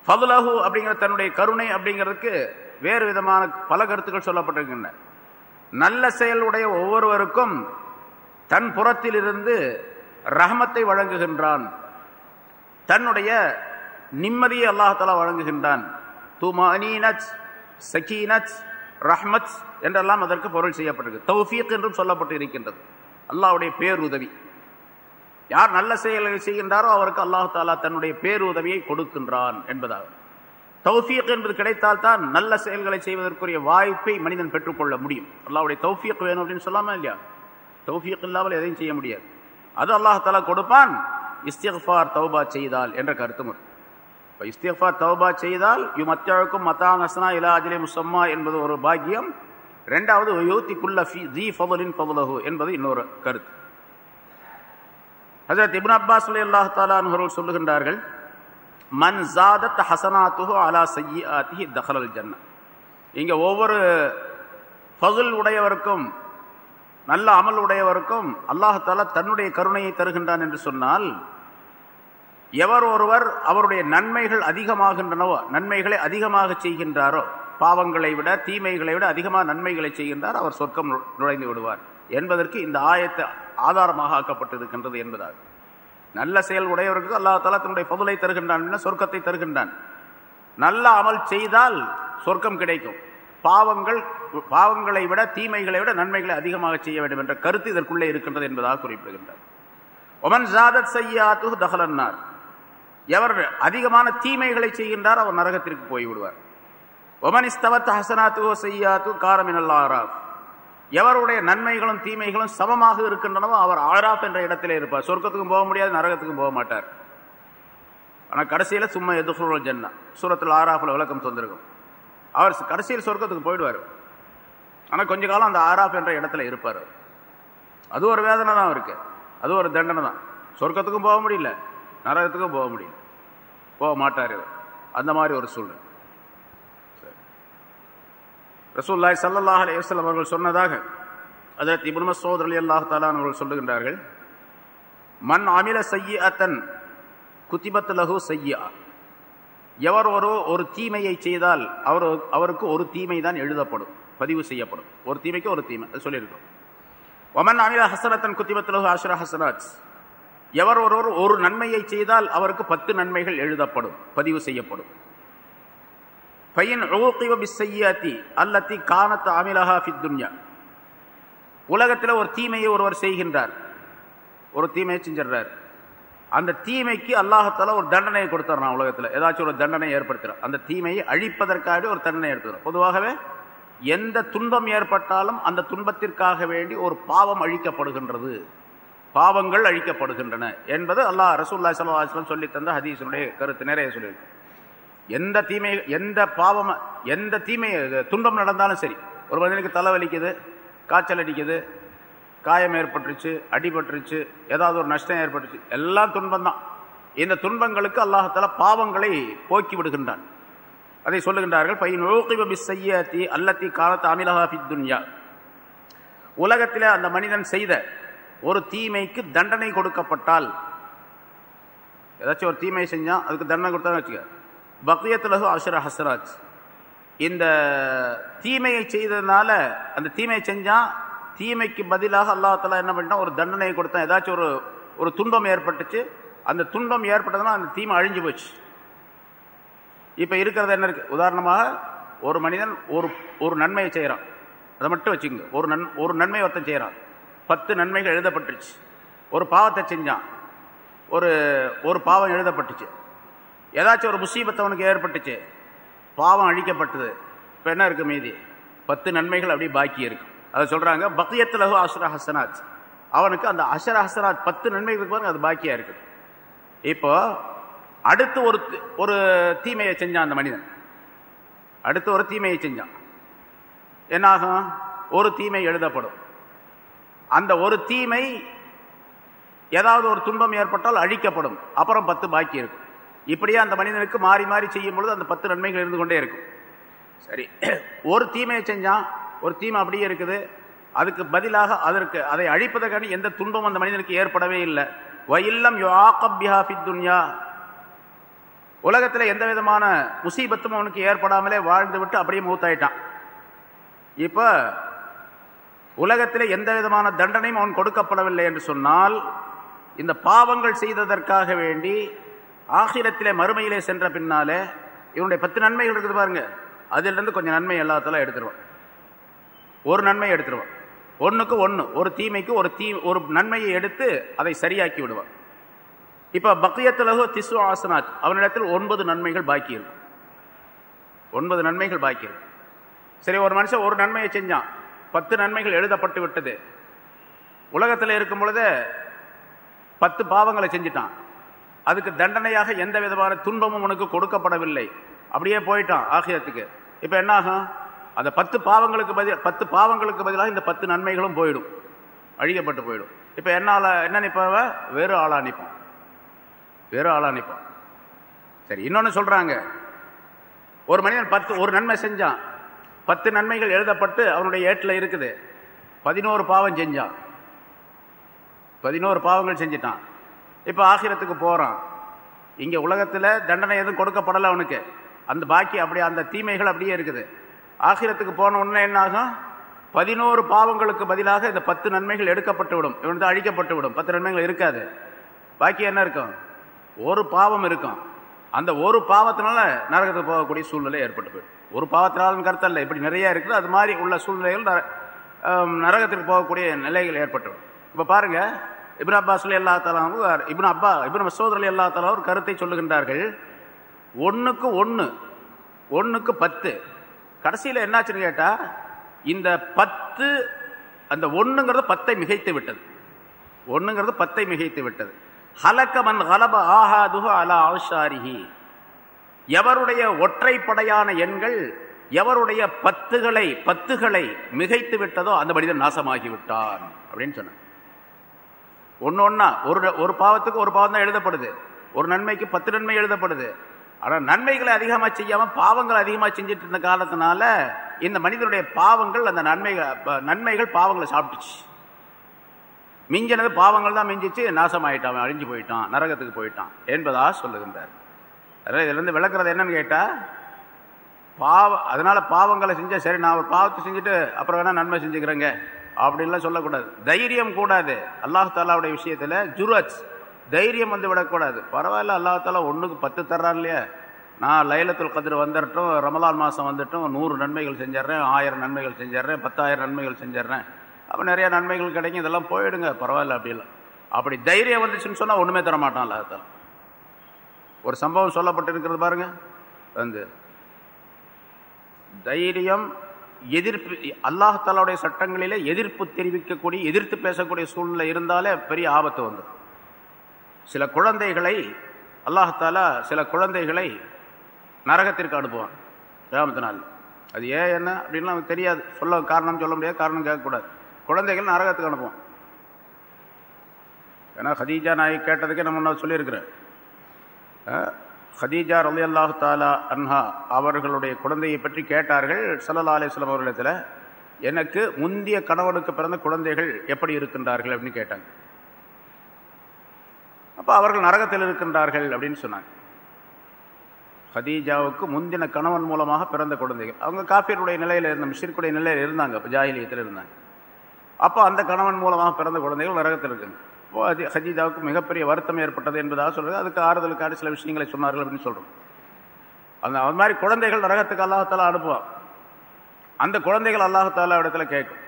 ஃபதுலஹு அப்படிங்கிற தன்னுடைய கருணை அப்படிங்கிறதுக்கு வேறு விதமான பல கருத்துக்கள் சொல்லப்பட்டிருக்கின்றன. நல்ல செயலுடைய ஒவ்வொருவருக்கும் தன் புறத்திலிருந்து ரஹமத்தை வழங்குகின்றான். தன்னுடைய நிம்மதியை அல்லாஹாலா வழங்குகின்றான். துமானீனத் சகீனச் ரஹ்மத் என்றெல்லாம் அதற்கு பொருள் செய்யப்பட்டிருக்கு. தௌஃபீக் என்றும் சொல்லப்பட்டு இருக்கின்றது அல்லாஹ்வுடைய பேருதவி. யார் நல்ல செயல்களை செய்கின்றாரோ அவருக்கு அல்லாஹு தாலா தன்னுடைய பேருதவியை கொடுக்கின்றான் என்பதாக. தௌஃபியக் என்பது கிடைத்தால் தான் நல்ல செயல்களை செய்வதற்குரிய வாய்ப்பை மனிதன் பெற்றுக்கொள்ள முடியும். அல்லாவுடைய தௌஃபியக் வேணும் அப்படின்னு சொல்லாமல் இல்லையா? தௌஃபியக் இல்லாமல் எதையும் செய்ய முடியாது. அது அல்லாஹ் தாலா கொடுப்பான் இஸ்திஃபார் தௌபா செய்தால் என்ற கருத்து முறை இப்போ இஸ்திஃபார் தௌபா செய்தால் யு மத்தியாவுக்கும் மத்தான் ஹசனா இலா அஜிலே முசம்மா என்பது ஒரு பாக்கியம். ரெண்டாவது யோத்தி ஃபி ஜி என்பது இன்னொரு கருத்து. ஹசரத் இப்னு அப்பாஸ் அலி அல்லா தாலான் சொல்லுகின்றார்கள் மன் ஜாதத் ஹசனாத்துஹோ அலா சையாத்திஹி தஹலல் ஜன்ன. இங்கே ஒவ்வொரு ஃபசுல் உடையவருக்கும் நல்ல அமல் உடையவருக்கும் அல்லாஹால தன்னுடைய கருணையை தருகின்றான் என்று சொன்னால் எவர் ஒருவர் அவருடைய நன்மைகள் அதிகமாகின்றனவோ நன்மைகளை அதிகமாக செய்கின்றாரோ பாவங்களை விட தீமைகளை விட அதிகமாக நன்மைகளை செய்கின்றார் அவர் சொர்க்கம் நுழைந்து விடுவார் என்பதற்கு இந்த ஆயத்தை ஆதாரமாக ஆக்கப்பட்டிருக்கின்றது என்பதாக நல்ல செயல் உடையவருக்கு அல்லா தலா தன்னுடைய பொதுளை தருகின்றான் சொர்க்கத்தை தருகின்றான். நல்ல அமல் செய்தால் சொர்க்கம் கிடைக்கும். பாவங்கள் பாவங்களை விட தீமைகளை விட நன்மைகளை அதிகமாக செய்ய வேண்டும் என்ற கருத்து இதற்குள்ளே இருக்கின்றது என்பதாக குறிப்பிடுகின்றார். ஒமன் ஜாதத் செய்யாது தகலன்னார் எவர் அதிகமான தீமைகளை செய்கின்றார் அவர் நரகத்திற்கு போய்விடுவார். ஒமன் இஸ்தவத் ஹசனாத்து செய்யாத்து காரமினல்லாராஃப் எவருடைய நன்மைகளும் தீமைகளும் சமமாக இருக்கின்றனவோ அவர் ஆராப் என்ற இடத்திலே இருப்பார். சொர்க்கத்துக்கும் போக முடியாது நரகத்துக்கும் போக மாட்டார். ஆனால் கடைசியில் சும்மா எதுகுல் ஜன்னா. சூரத்தில் ஆராஃபில் விளக்கம் தந்திருக்கும். அவர் கடைசியில் சொர்க்கத்துக்கு போயிடுவார். ஆனால் கொஞ்ச காலம் அந்த ஆராப் என்ற இடத்துல இருப்பார். அது ஒரு வேதனை தான் இருக்கு அது ஒரு தண்டனை தான். சொர்க்கத்துக்கும் போக முடியல நரகத்துக்கும் போக முடியல. போக மாட்டார் அந்த மாதிரி ஒரு சூழ்நிலை. ரசூல்லாய் சல்லாஹ் அலி வஸ்லம் அவர்கள் சொன்னதாக அதற்கு இபுன் மசோத் அலி அல்லாஹ் தாலான் அவர்கள் சொல்லுகின்றார்கள் மண் அமில செய்யத்தன் குத்திபத் லகு செய்யா எவர் ஒரு ஒரு தீமையை செய்தால் அவர் அவருக்கு ஒரு தீமை தான் எழுதப்படும் பதிவு செய்யப்படும். ஒரு தீமைக்கு ஒரு தீமை அது சொல்லியிருக்கோம் ஒமன் அமில ஹசனத்தன் குத்திபத் லகு ஆஷ்ரா ஹசராஜ் எவர் ஒருவர் ஒரு நன்மையை செய்தால் அவருக்கு பத்து நன்மைகள் எழுதப்படும் பதிவு செய்யப்படும். பையன் பிசையாத்தி அல்லத்தி காணத்து அமிலஹா ஃபித்துன்யா உலகத்தில் ஒரு தீமையை ஒருவர் செய்கின்றார். ஒரு தீமையை செஞ்சிடுறார். அந்த தீமைக்கு அல்லாஹத்தால ஒரு தண்டனையை கொடுத்துறான் உலகத்தில். ஏதாச்சும் ஒரு தண்டனை ஏற்படுத்துகிறார் அந்த தீமையை அழிப்பதற்காக ஒரு தண்டனை எடுத்துக்கிறோம் பொதுவாகவே எந்த துன்பம் ஏற்பட்டாலும் அந்த துன்பத்திற்காக வேண்டி ஒரு பாவம் அழிக்கப்படுகின்றது. பாவங்கள் அழிக்கப்படுகின்றன என்பது அல்லாஹ் ரசூல்லா சல்லாஹ் சொல்லி தந்த ஹதீஸனுடைய கருத்து. நிறைய சொல்லியிருக்கேன் எந்த தீமை எந்த பாவம் எந்த தீமை துன்பம் நடந்தாலும் சரி ஒரு மனிதனுக்கு தலைவலிக்குது காய்ச்சல் அடிக்குது காயம் ஏற்பட்டுருச்சு அடிபட்டுருச்சு ஏதாவது ஒரு நஷ்டம் ஏற்பட்டுச்சு எல்லாம் துன்பம் தான் இந்த துன்பங்களுக்கு அல்லாஹால பாவங்களை போக்கி விடுகின்றான். அதை சொல்லுகின்றார்கள் பையன் செய்யத்தி அல்லத்தி காலத்து அமிலஹா துன்யா. உலகத்தில் அந்த மனிதன் செய்த ஒரு தீமைக்கு தண்டனை கொடுக்கப்பட்டால் ஏதாச்சும் ஒரு தீமை செஞ்சால் அதுக்கு தண்டனை கொடுத்தா வச்சுக்க. பக்ரியத்துலகு அசுர ஹசராஜ் இந்த தீமையை செய்ததுனால அந்த தீமையை செஞ்சால் தீமைக்கு பதிலாக அல்லாஹால என்ன பண்ணிட்டான்? ஒரு தண்டனையை கொடுத்தான். ஏதாச்சும் ஒரு ஒரு துன்பம் ஏற்பட்டுச்சு. அந்த துன்பம் ஏற்பட்டதுன்னா அந்த தீமை அழிஞ்சு போச்சு. இப்போ இருக்கிறது என்ன இருக்குது உதாரணமாக ஒரு மனிதன் ஒரு ஒரு நன்மையை செய்கிறான் அதை மட்டும் வச்சுங்க ஒரு நன் ஒரு நன்மை ஒருத்தன் செய்கிறான் பத்து நன்மைகள் எழுதப்பட்டுருச்சு. ஒரு பாவத்தை செஞ்சான். ஒரு ஒரு பாவம் எழுதப்பட்டுச்சு. ஏதாச்சும் ஒரு முசீபத்தை அவனுக்கு ஏற்பட்டுச்சு பாவம் அழிக்கப்பட்டது. இப்போ என்ன இருக்குது மீதி? பத்து நன்மைகள் அப்படியே பாக்கி இருக்கு. அதை சொல்கிறாங்க பக்யத்துலகு அசுர ஹசனாத். அவனுக்கு அந்த அசர ஹசனாத் பத்து நன்மைகளுக்கு பாருங்க அது பாக்கியாக இருக்குது இப்போ அடுத்து ஒரு ஒரு தீமையை செஞ்சான் அந்த மனிதன். அடுத்து ஒரு தீமையை செஞ்சான். என்னாகும்? ஒரு தீமை எழுதப்படும். அந்த ஒரு தீமை ஏதாவது ஒரு துன்பம் ஏற்பட்டால் அழிக்கப்படும். அப்புறம் பத்து பாக்கி இருக்கும் இப்படியே அந்த மனிதனுக்கு மாறி மாறி செய்யும் பொழுது அந்த பத்து நன்மைகள் இருந்து கொண்டே இருக்கும். சரி. ஒரு தீமையை செஞ்சான் ஒரு தீமை அப்படியே இருக்குது. அதுக்கு பதிலாக அதற்கு அதை அழிப்பதற்கான எந்த துன்பம் அந்த மனிதனுக்கு ஏற்படவே இல்லை. வயில்லம் துன்யா. உலகத்தில் எந்த விதமான முசீபத்தும் அவனுக்கு ஏற்படாமலே வாழ்ந்து விட்டு அப்படியே மூத்தாயிட்டான். இப்போ உலகத்தில் எந்த விதமான தண்டனையும் அவன் கொடுக்கப்படவில்லை என்று சொன்னால் இந்த பாவங்கள் செய்ததற்காக வேண்டி ஆகிரத்திலே மறுமையிலே சென்ற பின்னாலே இவனுடைய பத்து நன்மைகள் இருக்குது பாருங்க. அதிலிருந்து கொஞ்சம் நன்மை எல்லாத்தெல்லாம் எடுத்துருவான். ஒரு நன்மை எடுத்துருவான். ஒன்றுக்கு ஒன்று ஒரு தீமைக்கு ஒரு தீ ஒரு நன்மையை எடுத்து அதை சரியாக்கி விடுவான். இப்போ பக்யத்துலகு திசு ஆசனாத் அவனிடத்தில் ஒன்பது நன்மைகள் பாக்கி இருக்கும் ஒன்பது நன்மைகள் பாக்கி இருக்கும் சரி ஒரு மனுஷன் ஒரு நன்மையை செஞ்சான். பத்து நன்மைகள் எழுதப்பட்டு விட்டது. உலகத்தில் இருக்கும் பொழுது பத்து பாவங்களை செஞ்சிட்டான். அதுக்கு தண்டனையாக எந்த விதமான துன்பமும் உனக்கு கொடுக்கப்படவில்லை. அப்படியே போயிட்டான் ஆகியத்துக்கு. இப்போ என்ன ஆகும்? அந்த பத்து பாவங்களுக்கு பதில் பத்து பாவங்களுக்கு பதிலாக இந்த பத்து நன்மைகளும் போயிடும். அழிக்கப்பட்டு போயிடும். இப்போ என்னால் என்ன நிற்பாவ வெறும் ஆளா நிற்பான் வெறும் ஆளா நிற்பான் சரி இன்னொன்று சொல்கிறாங்க ஒரு மனிதன் பத்து ஒரு நன்மை செஞ்சான். பத்து நன்மைகள் எழுதப்பட்டு அவனுடைய ஏட்டில் இருக்குது. பதினோரு பாவம் செஞ்சான். பதினோரு பாவங்கள் செஞ்சிட்டான். இப்போ ஆகிரத்துக்கு போகிறான் இங்கே உலகத்தில் தண்டனை எதுவும் கொடுக்கப்படலை அவனுக்கு. அந்த பாக்கி அப்படியே அந்த தீமைகள் அப்படியே இருக்குது. ஆகிரத்துக்கு போன உடனே என்ன ஆகும்? பதினோரு பாவங்களுக்கு பதிலாக இந்த பத்து நன்மைகள் எடுக்கப்பட்டு விடும். இவன் அழிக்கப்பட்டு விடும். பத்து நன்மைகள் இருக்காது. பாக்கி என்ன இருக்கும்? ஒரு பாவம் இருக்கும். அந்த ஒரு பாவத்தினால நரகத்துக்கு போகக்கூடிய சூழ்நிலை ஏற்பட்டு போயிடும். ஒரு பாவத்தினாலும் கருத்தல்ல இப்படி நிறைய இருக்குது. அது மாதிரி உள்ள சூழ்நிலைகள் நரகத்துக்கு போகக்கூடிய நிலைகள் ஏற்பட்டுவிடும் இப்போ பாருங்கள் இப்னு அப்பாஸ் அல்லா தலாவும் இப்னு அப்பா இப்னு மசோத் அலி எல்லா தலா ஒரு கருத்தை சொல்லுகின்றார்கள். ஒன்றுக்கு ஒன்று ஒன்றுக்கு பத்து. கடைசியில் என்னாச்சுன்னு கேட்டால் இந்த பத்து அந்த ஒன்றுங்கிறது பத்தை மிகைத்து விட்டது. ஒன்றுங்கிறது பத்தை மிகைத்து விட்டது. ஹலக்கமன் ஹலப ஆஹாதுஹு அலா ஆஷாரிஹி எவருடைய ஒற்றைப்படையான எண்கள் எவருடைய பத்துகளை பத்துகளை மிகைத்து விட்டதோ அந்த மனிதன் நாசமாகிவிட்டான் அப்படின்னு சொன்னான் ஒன்று ஒன்றா ஒரு ஒரு பாவத்துக்கு ஒரு பாவம் தான் எழுதப்படுது. ஒரு நன்மைக்கு பத்து நன்மை எழுதப்படுது. ஆனால் நன்மைகளை அதிகமாக செய்யாமல் பாவங்கள் அதிகமாக செஞ்சுட்டு இருந்த காலத்தினால இந்த மனிதனுடைய பாவங்கள் அந்த நன்மைகள் நன்மைகள் பாவங்களை சாப்பிட்டுச்சு. மிஞ்சினது பாவங்கள் தான் மிஞ்சிச்சு நாசமாயிட்டான் அழிஞ்சு போயிட்டான் நரகத்துக்கு போயிட்டான் என்பதாக சொல்லுகின்றார். அதனால் இதுலேருந்து விளக்குறது என்னன்னு கேட்டால் பாவ அதனால் பாவங்களை செஞ்சால் சரி நான் ஒரு பாவத்தை செஞ்சுட்டு அப்புறம் வேணால் நன்மை செஞ்சுக்கிறேங்க. அப்படின்லாம் சொல்லக்கூடாது. தைரியம் கூடாது. அல்லாஹாலாவுடைய விஷயத்தில் ஜுரத் தைரியம் வந்து விடக்கூடாது. பரவாயில்ல அல்லாஹாலா ஒன்றுக்கு பத்து தர்றான் இல்லையா? நான் லைலத்துல் கதிர் வந்துட்டோம் ரமலான் மாதம் வந்துட்டும் நூறு நன்மைகள் செஞ்சிட்றேன் ஆயிரம் நன்மைகள் செஞ்சிட்றேன் பத்தாயிரம் நன்மைகள் செஞ்சிட்றேன். அப்போ நிறையா நன்மைகள் கிடைக்கும் இதெல்லாம் போயிடுங்க. பரவாயில்ல அப்படிலாம். அப்படி தைரியம் வந்துச்சுன்னு சொன்னால் ஒன்றுமே தர மாட்டான் ஒரு சம்பவம் சொல்லப்பட்டிருக்கிறது பாருங்கள் வந்து தைரியம் எதிர்ப்பு அல்லாஹாலாவுடைய சட்டங்களிலே எதிர்ப்பு தெரிவிக்கக்கூடிய எதிர்த்து பேசக்கூடிய சூழ்நிலை இருந்தாலே பெரிய ஆபத்து வந்து சில குழந்தைகளை அல்லாஹாலா சில குழந்தைகளை நரகத்திற்கு அனுப்புவான் கிராமத்தினால் அது ஏன் என்ன அப்படின்லாம் நமக்கு தெரியாது. சொல்ல காரணம் சொல்ல முடியாது காரணம் கேட்கக்கூடாது. குழந்தைகள் நரகத்துக்கு அனுப்புவோம் ஏன்னா ஹதீஜா நாய் கேட்டதுக்கே நம்ம சொல்லியிருக்கிறேன். ஹதீஜா ரலி அல்லாஹு தாலா அன்ஹா அவர்களுடைய குழந்தையை பற்றி கேட்டார்கள். சல்லா அலிஸ்லாம் அவர்களிடத்தில் எனக்கு முந்திய கணவனுக்கு பிறந்த குழந்தைகள் எப்படி இருக்கின்றார்கள்? அப்படின்னு கேட்டாங்க. அப்போ அவர்கள் நரகத்தில் இருக்கின்றார்கள் அப்படின்னு சொன்னாங்க. ஹதீஜாவுக்கு முந்தின கணவன் மூலமாக பிறந்த குழந்தைகள். அவங்க காஃபியருடைய நிலையில் இருந்த மிஷிற்குடைய நிலையில் இருந்தாங்க இப்போ ஜாகிலியத்தில் இருந்தாங்க. அப்போ அந்த கணவன் மூலமாக பிறந்த குழந்தைகள் நரகத்தில் இருக்குங்க அது ஹஜீஜாவுக்கு மிகப்பெரிய வருத்தம் ஏற்பட்டது என்பதாக சொல்கிறது அதுக்கு ஆறுதலுக்கான சில விஷயங்களை சொன்னார்கள் அப்படின்னு சொல்கிறோம் அந்த அது மாதிரி குழந்தைகள் நரகத்துக்கு அல்லாஹாலா அனுப்புவான் அந்த குழந்தைகள் அல்லாஹாலா இடத்துல கேட்கும்.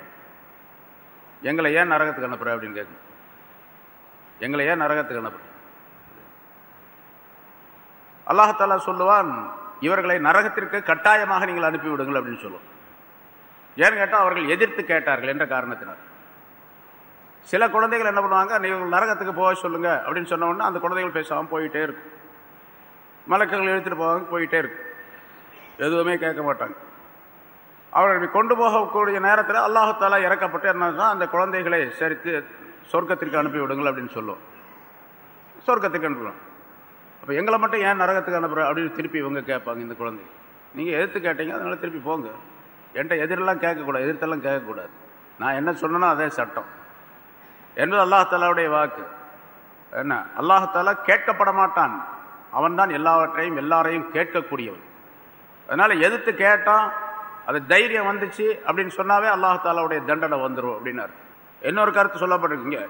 எங்களை ஏன் நரகத்துக்கு அனுப்புற அப்படின்னு கேட்கும். எங்களை ஏன் நரகத்துக்கு அனுப்புற? அல்லாஹாலா சொல்லுவான் இவர்களை நரகத்திற்கு கட்டாயமாக நீங்கள் அனுப்பிவிடுங்கள் அப்படின்னு சொல்லுவோம் ஏன்னு கேட்டால் அவர்கள் எதிர்த்து கேட்டார்கள் என்ற காரணத்தினர் சில குழந்தைகள் என்ன பண்ணுவாங்க நீங்கள் நரகத்துக்கு போக சொல்லுங்க அப்படின்னு சொன்ன உடனே அந்த குழந்தைகள் பேசாமல் போயிட்டே இருக்கும். மலக்குகள் எழுத்துட்டு போவாங்க போயிட்டே இருக்கும். எதுவுமே கேட்க மாட்டாங்க. அவர்களை கொண்டு போகக்கூடிய நேரத்தில் அல்லாஹாலா இறக்கப்பட்டு என்னன்னா அந்த குழந்தைகளை சரித்து சொர்க்கத்திற்கு அனுப்பி விடுங்கள் அப்படின்னு சொல்லுவோம். சொர்க்கத்துக்கு அனுப்புவோம் அப்போ எங்களை மட்டும் ஏன் நரகத்துக்கு அனுப்புகிறோம் அப்படின்னு திருப்பி இவங்க கேட்பாங்க இந்த குழந்தை நீங்கள் எதிர்த்து கேட்டீங்க அதனால் திருப்பி போங்க. என்கிட்ட எதிரெல்லாம் கேட்கக்கூடாது எதிர்த்தெல்லாம் கேட்கக்கூடாது. நான் என்ன சொன்னனோ அதே சட்டம். என்பது அல்லாஹாலாவுடைய வாக்கு. என்ன? அல்லாஹாலா கேட்கப்பட மாட்டான் அவன் தான் எல்லாவற்றையும் எல்லாரையும் கேட்கக்கூடியவன். அதனால் எதிர்த்து கேட்டான் அது தைரியம் வந்துச்சு அப்படின்னு சொன்னாவே அல்லாஹாலாவுடைய தண்டனை வந்துடும் அப்படின்னாரு. இன்னொரு கருத்து சொல்லப்பட்டிருக்குங்க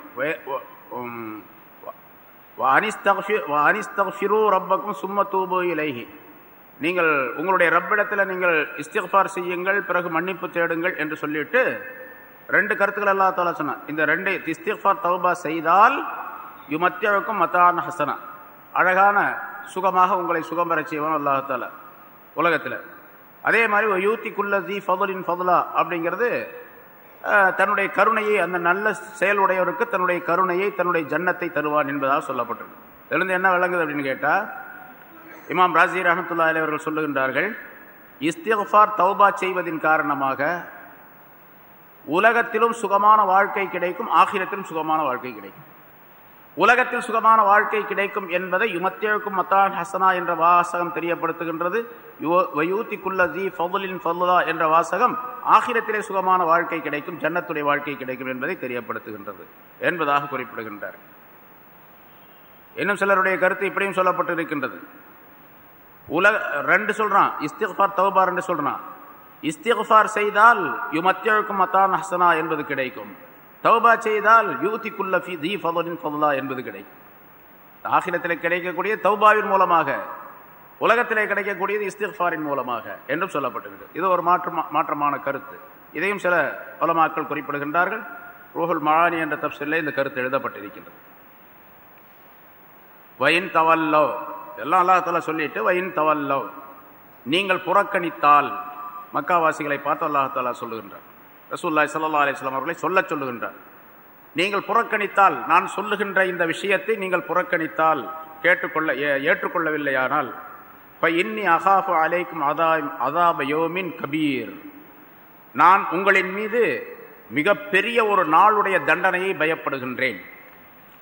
ரப்பக்கும் சும்ம தூபு இலைகி நீங்கள் உங்களுடைய ரப்பிடத்தில் நீங்கள் இஸ்திஃபார் செய்யுங்கள் பிறகு மன்னிப்பு தேடுங்கள் என்று சொல்லிட்டு ரெண்டு கருத்துக்கள் அல்லா தாலா சொன்னான் இந்த ரெண்டு இஸ்திஃபார் தௌபா செய்தால் யுமத்தியவுக்கும் மத்தான ஹசனா. அழகான சுகமாக உங்களை சுகம் பெற செய்வான் அல்லாஹால உலகத்தில். அதே மாதிரி யூத்தி குல்லதி ஃபதுலின் ஃபதுலா அப்படிங்கிறது தன்னுடைய கருணையை அந்த நல்ல செயலுடையவருக்கு தன்னுடைய கருணையை தன்னுடைய ஜன்னத்தை தருவான் என்பதாக சொல்லப்பட்டிருக்கு. இதுலேருந்து என்ன விளங்குது அப்படின்னு கேட்டால் இமாம் ராசி ரஹமத்துல்லா அலி அவர்கள் சொல்லுகின்றார்கள் இஸ்திஃபார் தௌபா செய்வதின் காரணமாக உலகத்திலும் சுகமான வாழ்க்கை கிடைக்கும் ஆகிரத்திலும் சுகமான வாழ்க்கை கிடைக்கும். உலகத்தில் சுகமான வாழ்க்கை கிடைக்கும் என்பதை யுமத்தேவுக்கும் மத்தான் ஹசனா என்ற வாசகம் தெரியப்படுத்துகின்றது. வயூத்தி ஜி ஃபவுலின் ஃபதுலா என்ற வாசகம் ஆகிரத்திலே சுகமான வாழ்க்கை கிடைக்கும் ஜன்னத்துடைய வாழ்க்கை கிடைக்கும் என்பதை தெரியப்படுத்துகின்றது என்பதாக குறிப்பிடுகின்றார். இன்னும் சிலருடைய கருத்து இப்படியும் சொல்லப்பட்டிருக்கின்றது. உலக ரெண்டு சொல்கிறான் இஸ்திஃபார் தௌபார் ரெண்டு சொல்கிறான் இஸ்திஃபார் செய்தால் யுமத்தியழுக்கும் மத்தான் ஹசனா என்பது கிடைக்கும். தௌபா செய்தால் யூதிக்குள்ள குல்லஃபி தி ஃபதுலின் ஃபதுலா என்பது கிடைக்கும். ஆகிலத்தில் கிடைக்கக்கூடிய தௌபாவின் மூலமாக உலகத்திலே கிடைக்கக்கூடியது இஸ்திஃபாரின் மூலமாக என்றும் சொல்லப்பட்டிருக்கு இது ஒரு மாற்று மாற்றமான கருத்து. இதையும் சில பலமாக்கள் குறிப்பிடுகின்றார்கள். ரூஹுல் மழானி என்ற தப்சிலே இந்த கருத்து எழுதப்பட்டிருக்கின்றது. வயின் தவல்லோ. எல்லாம் அல்லாஹால சொல்லிட்டு வயின் தவல்லோ. நீங்கள் புறக்கணித்தால் மக்காவாசிகளை பார்த்து அல்லாஹாலா சொல்லுகின்றார். ரசூல்லாய் சல்லா அலிஸ்லாம் அவர்களை சொல்ல சொல்லுகின்றார். நீங்கள் புறக்கணித்தால் நான் சொல்லுகின்ற இந்த விஷயத்தை நீங்கள் புறக்கணித்தால் கேட்டுக்கொள்ள ஏற்றுக்கொள்ளவில்லையானால் இப்போ இன்னி அகாஃபு அலைக்கும் அதா அதாபயோமின் கபீர். நான் உங்களின் மீது மிகப்பெரிய ஒரு நாளுடைய தண்டனையை பயப்படுகின்றேன்.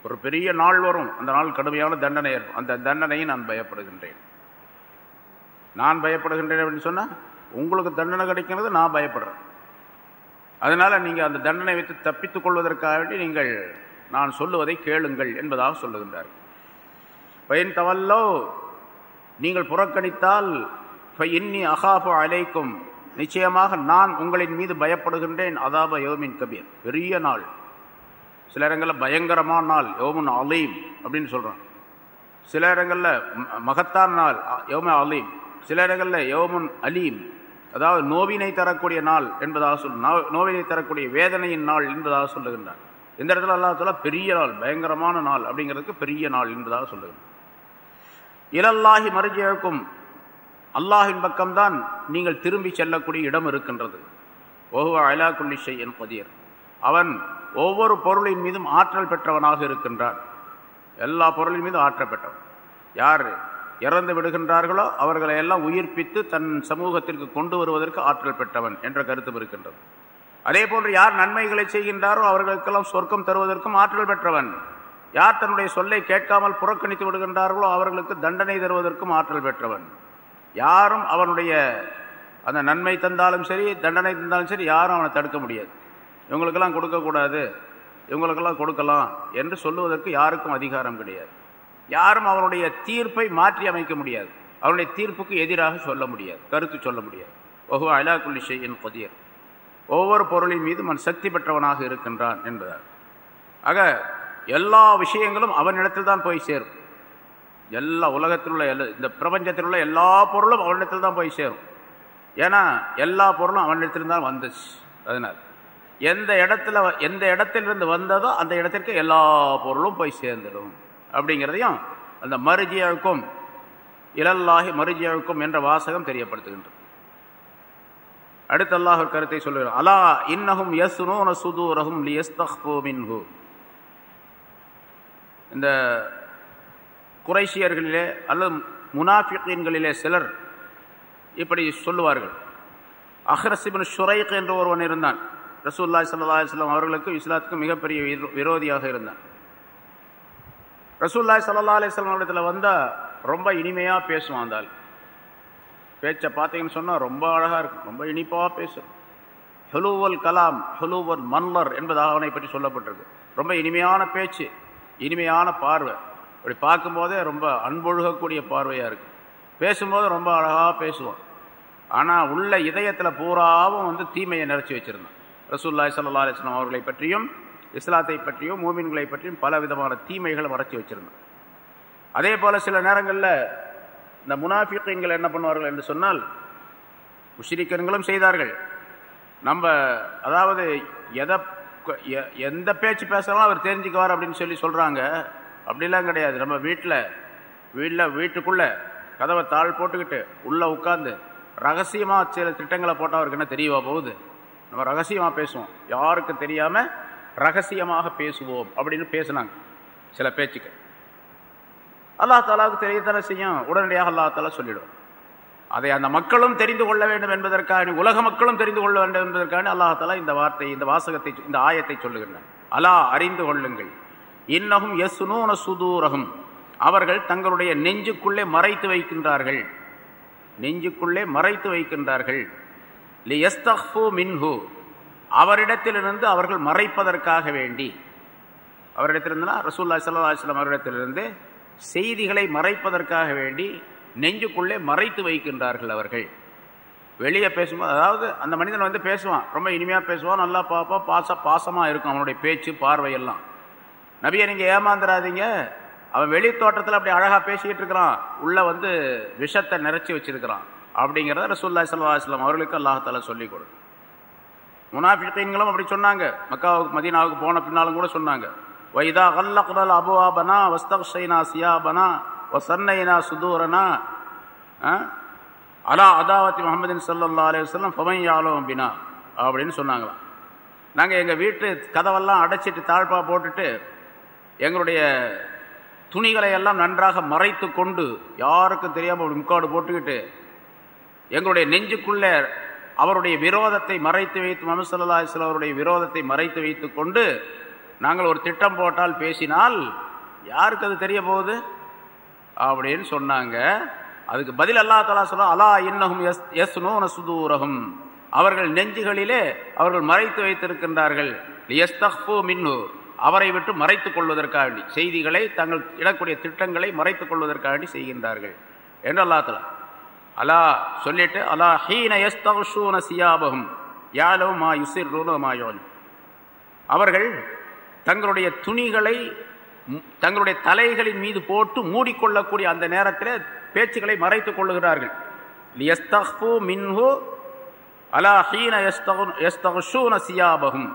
ஒரு பெரிய நாள் வரும். அந்த நாள் கடுமையான தண்டனை அந்த தண்டனையை நான் பயப்படுகின்றேன். நான் பயப்படுகின்றேன் அப்படின்னு சொன்னால் உங்களுக்கு தண்டனை கிடைக்கிறது நான் பயப்படுறேன். அதனால் நீங்கள் அந்த தண்டனை வைத்து தப்பித்துக் கொள்வதற்காக வேண்டி நீங்கள் நான் சொல்லுவதை கேளுங்கள் என்பதாக சொல்லுகின்றார். பயன் தவல்லோ நீங்கள் புறக்கணித்தால் இன்னி அகாபு அலைக்கும் நிச்சயமாக நான் உங்களின் மீது பயப்படுகின்றேன் அதாப யோமின் கபீர். பெரிய நாள். சில இடங்களில் பயங்கரமான நாள் யோமுன் அலீம் அப்படின்னு சொல்கிறான் சில இடங்களில் மகத்தான் நாள் யோம அலீம். சில இடங்களில் யோமன் அலீம். அதாவது நோவினை தரக்கூடிய நாள் என்பதாக சொல் நோவினை தரக்கூடிய வேதனையின் நாள் என்பதாக சொல்லுகின்றான் இந்த இடத்துல அல்லா தாலா பெரிய நாள் பயங்கரமான நாள் அப்படிங்கிறதுக்கு பெரிய நாள் என்பதாக சொல்லுங்க இலல்லாஹி மறுஜியக்கும் அல்லாஹின் பக்கம்தான் நீங்கள் திரும்பி செல்லக்கூடிய இடம் இருக்கின்றது. ஓஹுவ அலா குல்லிஷை என் பதியர் அவன் ஒவ்வொரு பொருளின் மீதும் ஆற்றல் பெற்றவனாக இருக்கின்றான். எல்லா பொருளின் மீதும் ஆற்றல் பெற்றவன். யார்? இறந்து விடுகின்றார்களோ அவர்களை எல்லாம் உயிர்ப்பித்து தன் சமூகத்திற்கு கொண்டு வருவதற்கு ஆற்றல் பெற்றவன் என்ற கருத்தும் இருக்கின்றது. அதே போன்று யார் நன்மைகளை செய்கின்றாரோ அவர்களுக்கெல்லாம் சொர்க்கம் தருவதற்கும் ஆற்றல் பெற்றவன். யார் தன்னுடைய சொல்லை கேட்காமல் புறக்கணித்து விடுகின்றார்களோ அவர்களுக்கு தண்டனை தருவதற்கும் ஆற்றல் பெற்றவன். யாரும் அவனுடைய அந்த நன்மை தந்தாலும் சரி தண்டனை தந்தாலும் சரி யாரும் அவனை தடுக்க முடியாது. இவங்களுக்கெல்லாம் கொடுக்கக்கூடாது இவங்களுக்கெல்லாம் கொடுக்கலாம் என்று சொல்லுவதற்கு யாருக்கும் அதிகாரம் கிடையாது. யாரும் அவனுடைய தீர்ப்பை மாற்றி அமைக்க முடியாது. அவனுடைய தீர்ப்புக்கு எதிராக சொல்ல முடியாது கருத்து சொல்ல முடியாது. ஒஹு அலா குல்லிஷை என் ஒவ்வொரு பொருளின் மீதும் அவன் சக்தி பெற்றவனாக இருக்கின்றான் என்பதால். ஆக எல்லா விஷயங்களும் அவனிடத்தில் தான் போய் சேரும். எல்லா உலகத்தில் உள்ள எல்லா இந்த பிரபஞ்சத்தில் உள்ள எல்லா பொருளும் அவனிடத்தில் தான் போய் சேரும். ஏன்னா எல்லா பொருளும் அவனிடத்தில் தான் வந்துச்சு. அதனால் எந்த இடத்துல எந்த இடத்திலிருந்து வந்ததோ அந்த இடத்திற்கு எல்லா பொருளும் போய் சேர்ந்துடும். அப்படிங்கிறதையும் அந்த மறுஜியழுக்கும் இலல்லாகி மறுஜியழுக்கும் என்ற வாசகம் தெரியப்படுத்துகின்றது. அடுத்த அல்லாஹ் ஒரு கருத்தை சொல்லுகிறார். அலா இன்னஹும் யஸ்னூன சுதூரஹும் லியஸ்தஹ்பு மின்ஹு. இந்த குறைசியர்களிலே அல்லது முனாஃபிகீன்களிலே சிலர் இப்படி சொல்லுவார்கள். அஹ்ரசிபின் ஷுரைக் என்று ஒருவன் இருந்தான். ரசூல்லாய் சல்லா அலுவலாம் அவர்களுக்கு இஸ்லாத்துக்கு மிகப்பெரிய விரோதியாக இருந்தான். ரசூல்லாய் சல்லா அலிஸ்லாம் இடத்துல வந்தால் ரொம்ப இனிமையாக பேசுவான் அந்த ஆள். பேச்சை பார்த்தீங்கன்னு சொன்னால் ரொம்ப அழகாக இருக்கும். ரொம்ப இனிப்பாக பேசும். ஹெலூவல் கலாம் ஹெலூவல் மன்லர் என்பதாக அவனை பற்றி சொல்லப்பட்டிருக்கு. ரொம்ப இனிமையான பேச்சு இனிமையான பார்வை. அப்படி பார்க்கும்போதே ரொம்ப அன்பொழுகக்கூடிய பார்வையாக இருக்குது பேசும்போது ரொம்ப அழகாக பேசுவான். ஆனால் உள்ள இதயத்தில் பூராவும் வந்து தீமையை நிறச்சி வச்சுருந்தான். ரசூல்லாய் சல்லா அலிஸ்லாம் அவர்களை பற்றியும் இஸ்லாத்தை பற்றியும் மூமின்களை பற்றியும் பல விதமான தீமைகளை மறைச்சி வச்சுருந்தான் அதே போல் சில நேரங்களில் இந்த முனாஃபிக்கீன்கள் என்ன பண்ணுவார்கள் என்று சொன்னால் முஷிரிக்கன்களும் செய்தார்கள். நம்ம அதாவது எதை எந்த பேச்சு பேசுகிறாலும் அவர் தெரிஞ்சுக்குவார் அப்படின்னு சொல்லி சொல்கிறாங்க அப்படிலாம் கிடையாது. நம்ம வீட்டில் வீட்டில் வீட்டுக்குள்ளே கதவை தாழ் போட்டுக்கிட்டு உள்ளே உட்காந்து ரகசியமாக சில திட்டங்களை போட்டால் அவருக்கு என்ன தெரியவா போகுது? நம்ம ரகசியமாக பேசுவோம். யாருக்கும் தெரியாமல் ரகசியமாக பேசுவோம் அப்படின்னு பேசினாங்க. சில பேச்சுக்கள். அல்லா தாலாவுக்கு தெரியத்தானே செய்யும். உடனடியாக அல்லா தாலா சொல்லிடும். அதை அந்த மக்களும் தெரிந்து கொள்ள வேண்டும் என்பதற்காக உலக மக்களும் தெரிந்து கொள்ள வேண்டும் என்பதற்காக அல்லாஹாலா இந்த வார்த்தை இந்த வாசகத்தை இந்த ஆயத்தை சொல்லுகின்றனர் அலா அறிந்து கொள்ளுங்கள். இன்னகும் எஸ்னூன சுதூரகம் அவர்கள் தங்களுடைய நெஞ்சுக்குள்ளே மறைத்து வைக்கின்றார்கள். நெஞ்சுக்குள்ளே மறைத்து வைக்கின்றார்கள். லி எஸ்தஹ்பு மின்ஹு. அவரிடத்திலிருந்து அவர்கள் மறைப்பதற்காக வேண்டி அவரிடத்திலிருந்துனா ரசூல்லா சல்லா அவரிடத்திலிருந்து செய்திகளை மறைப்பதற்காக வேண்டி நெஞ்சுக்குள்ளே மறைத்து வைக்கின்றார்கள் அவர்கள். வெளியே பேசும்போது அதாவது அந்த மனிதன் வந்து பேசுவான் ரொம்ப இனிமையாக பேசுவான் நல்லா பார்ப்பான் பாச பாசமாக இருக்கும் அவனுடைய பேச்சு பார்வையெல்லாம். நபியை நீங்கள் ஏமாந்துடாதீங்க அவன் வெளி தோட்டத்தில் அப்படி அழகாக பேசிக்கிட்டு இருக்கிறான். உள்ளே வந்து விஷத்தை நிறைச்சி வச்சிருக்கிறான். அப்படிங்கிறத ரசூல்லா சல்லா அவர்களுக்கு அல்லாஹால சொல்லிக் கொடு. முனாஃபிகீன்களும் அப்படி சொன்னாங்க. மக்காவுக்கு மதீனாவுக்கு போன பின்னாலும் கூட சொன்னாங்க. வைதா கல்லகுதல் அபுவாபனா வஸ்தக்ஷைனா சியாபனா வசன்னைனா சுதூரனா அலா அதாவத்தி முகமதின் சல்லா அலி வல்லம் ஃபமையாலும் அப்படின்னா அப்படின்னு சொன்னாங்களாம் நாங்கள் எங்கள் வீட்டு கதவெல்லாம் அடைச்சிட்டு தாழ்ப்பாக போட்டுட்டு எங்களுடைய துணிகளை எல்லாம் நன்றாக மறைத்து கொண்டு யாருக்கும் தெரியாமல் முக்காடு போட்டுக்கிட்டு எங்களுடைய நெஞ்சுக்குள்ளே அவருடைய விரோதத்தை மறைத்து வைத்து முகமது சல்லா அலிஸ்லாம் அவருடைய விரோதத்தை மறைத்து வைத்து கொண்டு நாங்கள் ஒரு திட்டம் போட்டால் பேசினால் யாருக்கு அது தெரிய போகுது? அப்படின்னு சொன்னாங்க. அதுக்கு பதில் அல்லா தலா சொல்ல அலா இன்னகும் எஸ் எஸ் நூன சுதூரகம் அவர்கள் நெஞ்சுகளிலே அவர்கள் மறைத்து வைத்திருக்கின்றார்கள். எஸ்தஹ்பு மின்னு அவரை விட்டு மறைத்து கொள்வதற்காக செய்திகளை தங்கள் இடக்கூடிய திட்டங்களை மறைத்துக் கொள்வதற்காக செய்கின்றார்கள். என்று அல்லா தலா அலா சொல்லிட்டு அலா ஹீன எஸ்தூன சியாபகம் யாலோ மா யுசிர் ரூலோ மாயோன் அவர்கள் தங்களுடைய துணிகளை தங்களுடைய தலைகளின் மீது போட்டு மூடிக்கொள்ளக்கூடிய அந்த நேரத்தில் பேச்சுக்களை மறைத்து கொள்ளுகிறார்கள். மின்ஹு அலா ஹீன சியாபகும்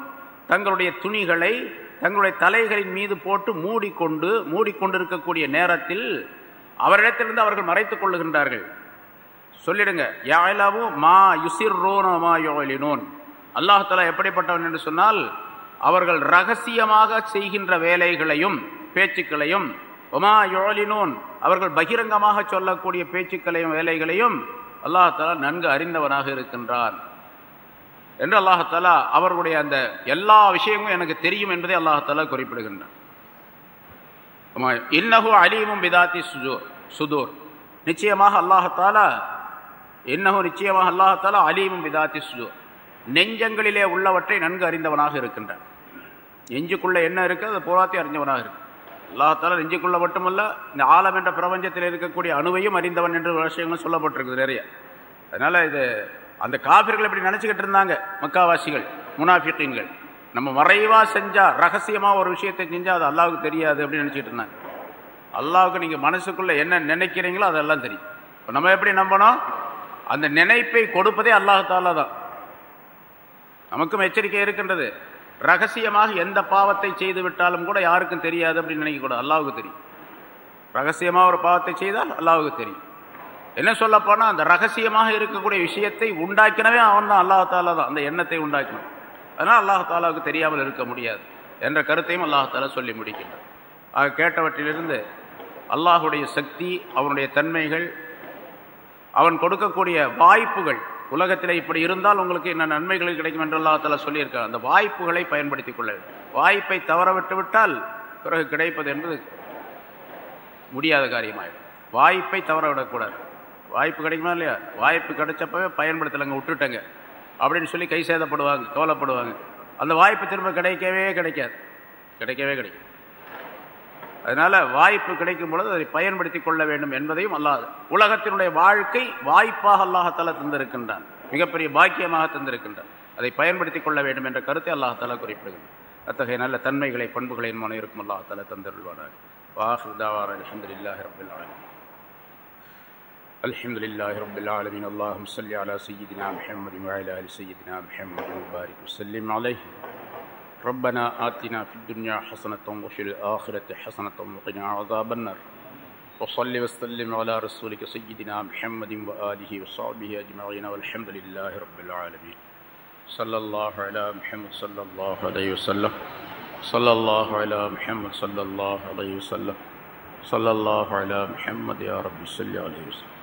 தங்களுடைய துணிகளை தங்களுடைய தலைகளின் மீது போட்டு மூடிக்கொண்டு மூடிக்கொண்டிருக்கக்கூடிய நேரத்தில் அவரிடத்திலிருந்து அவர்கள் மறைத்துக் கொள்ளுகின்றார்கள். சொல்லிடுங்க. யாயிலாவும் மா யுசிர்ரோனோ மா யோலினோன் அல்லாஹலா எப்படிப்பட்டவன் என்று சொன்னால் அவர்கள் ரகசியமாக செய்கின்ற வேலைகளையும் பேச்சுக்களையும் ஒமா யோலினோன் அவர்கள் பகிரங்கமாக சொல்லக்கூடிய பேச்சுக்களையும் வேலைகளையும் அல்லாஹலா நன்கு அறிந்தவனாக இருக்கின்றான். என்று அல்லாஹாலா அவர்களுடைய அந்த எல்லா விஷயமும் எனக்கு தெரியும் என்பதை அல்லாஹாலா குறிப்பிடுகின்றான். இன்னகு அலீமும் விதாத்தி சுஜூர். சுதூர். நிச்சயமாக அல்லாஹாலா இன்னகு நிச்சயமாக அல்லாஹால அலீமும் விதாத்தி சுஜூர் நெஞ்சங்களிலே உள்ளவற்றை நன்கு அறிந்தவனாக இருக்கின்றான். நெஞ்சுக்குள்ளே என்ன இருக்குது? அதை பூராத்தையும் அறிஞ்சவனாக இருக்கு. அல்லாஹால நெஞ்சுக்குள்ளே மட்டுமல்ல இந்த ஆழம் என்ற பிரபஞ்சத்தில் இருக்கக்கூடிய அணுவையும் அறிந்தவன் என்று விஷயங்களும் சொல்லப்பட்டிருக்குது நிறைய. அதனால் இது அந்த காபிர்கள் இப்படி நினச்சிக்கிட்டு இருந்தாங்க? மக்காவாசிகள் முனாஃபிக்கீன்கள் நம்ம மறைவாக செஞ்சால் ரகசியமாக ஒரு விஷயத்தை செஞ்சால் அது அல்லாவுக்கு தெரியாது அப்படின்னு நினச்சிக்கிட்டு இருந்தாங்க. அல்லாவுக்கு நீங்கள் மனசுக்குள்ளே என்ன நினைக்கிறீங்களோ அதெல்லாம் தெரியும். இப்போ நம்ம எப்படி நம்பணும்? அந்த நினைப்பை கொடுப்பதே அல்லாஹாலா தான். நமக்கும் எச்சரிக்கை இருக்கின்றது. ரகசியமாக எந்த பாவத்தை செய்து விட்டாலும் கூட யாருக்கும் தெரியாது அப்படின்னு நினைக்கக்கூடாது அல்லாவுக்கு தெரியும். ரகசியமாக ஒரு பாவத்தை செய்தால் அல்லாவுக்கு தெரியும். என்ன சொல்லப்போனால் அந்த ரகசியமாக இருக்கக்கூடிய விஷயத்தை உண்டாக்கினவே அவன் தான் அல்லாஹாலா தான். அந்த எண்ணத்தை உண்டாக்கணும். அதனால் அல்லாஹாலாவுக்கு தெரியாமல் இருக்க முடியாது என்ற கருத்தையும் அல்லாஹாலா சொல்லி முடிக்கின்றான். ஆக கேட்டவற்றிலிருந்து அல்லாஹுடைய சக்தி அவனுடைய தன்மைகள் அவன் கொடுக்கக்கூடிய வாய்ப்புகள். உலகத்தில் இப்படி இருந்தால் உங்களுக்கு என்ன நன்மைகள் கிடைக்கும் என்று அல்லாஹால சொல்லியிருக்கார் அந்த வாய்ப்புகளை பயன்படுத்திக் கொள்ள வாய்ப்பை தவற விட்டு விட்டால் பிறகு கிடைப்பது என்பது முடியாத காரியமாயிடும். வாய்ப்பை தவற விடக்கூடாது வாய்ப்பு கிடைக்குமா இல்லையா? வாய்ப்பு கிடைச்சப்பவே பயன்படுத்தலைங்க விட்டுட்டங்க. அப்படின்னு சொல்லி கை சேதப்படுவாங்க கவலைப்படுவாங்க. அந்த வாய்ப்பு திரும்ப கிடைக்கவே கிடைக்காது. கிடைக்கவே கிடைக்கும் அதனால வாய்ப்பு கிடைக்கும் பொழுது அதை பயன்படுத்திக் கொள்ள வேண்டும் என்பதையும் அல்லாது உலகத்தினுடைய வாழ்க்கை வாய்ப்பாக அல்லாஹால தந்திருக்கின்றான் மிகப்பெரிய பாக்கியமாக தந்திருக்கின்றான் அதை பயன்படுத்திக் கொள்ள வேண்டும் என்ற கருத்தை அல்லாஹால குறிப்பிடுகின்றான் அத்தகைய நல்ல தன்மைகளை பண்புகளை மன இருக்கும் அல்லாஹால தந்தருள்வாராக வாஹுதாவார் அலமதுல்லாஹி ரபில் ஆலமின் الحمد لله رب العالمين اللهم صل على سيدنا محمد وعلى ال سيدنا محمد وبارك وسلم عليه ربنا آتنا في الدنيا حسنة وفي الآخرة حسنة وقنا عذاب النار. وصل وسلم على رسولك سيدنا محمد وآله وصحبه أجمعين والحمد لله رب العالمين. صلى الله على محمد صلى الله عليه وسلم. صلى الله على محمد صلى الله عليه وسلم. صلى الله على محمد يا رب صل عليه وسلم.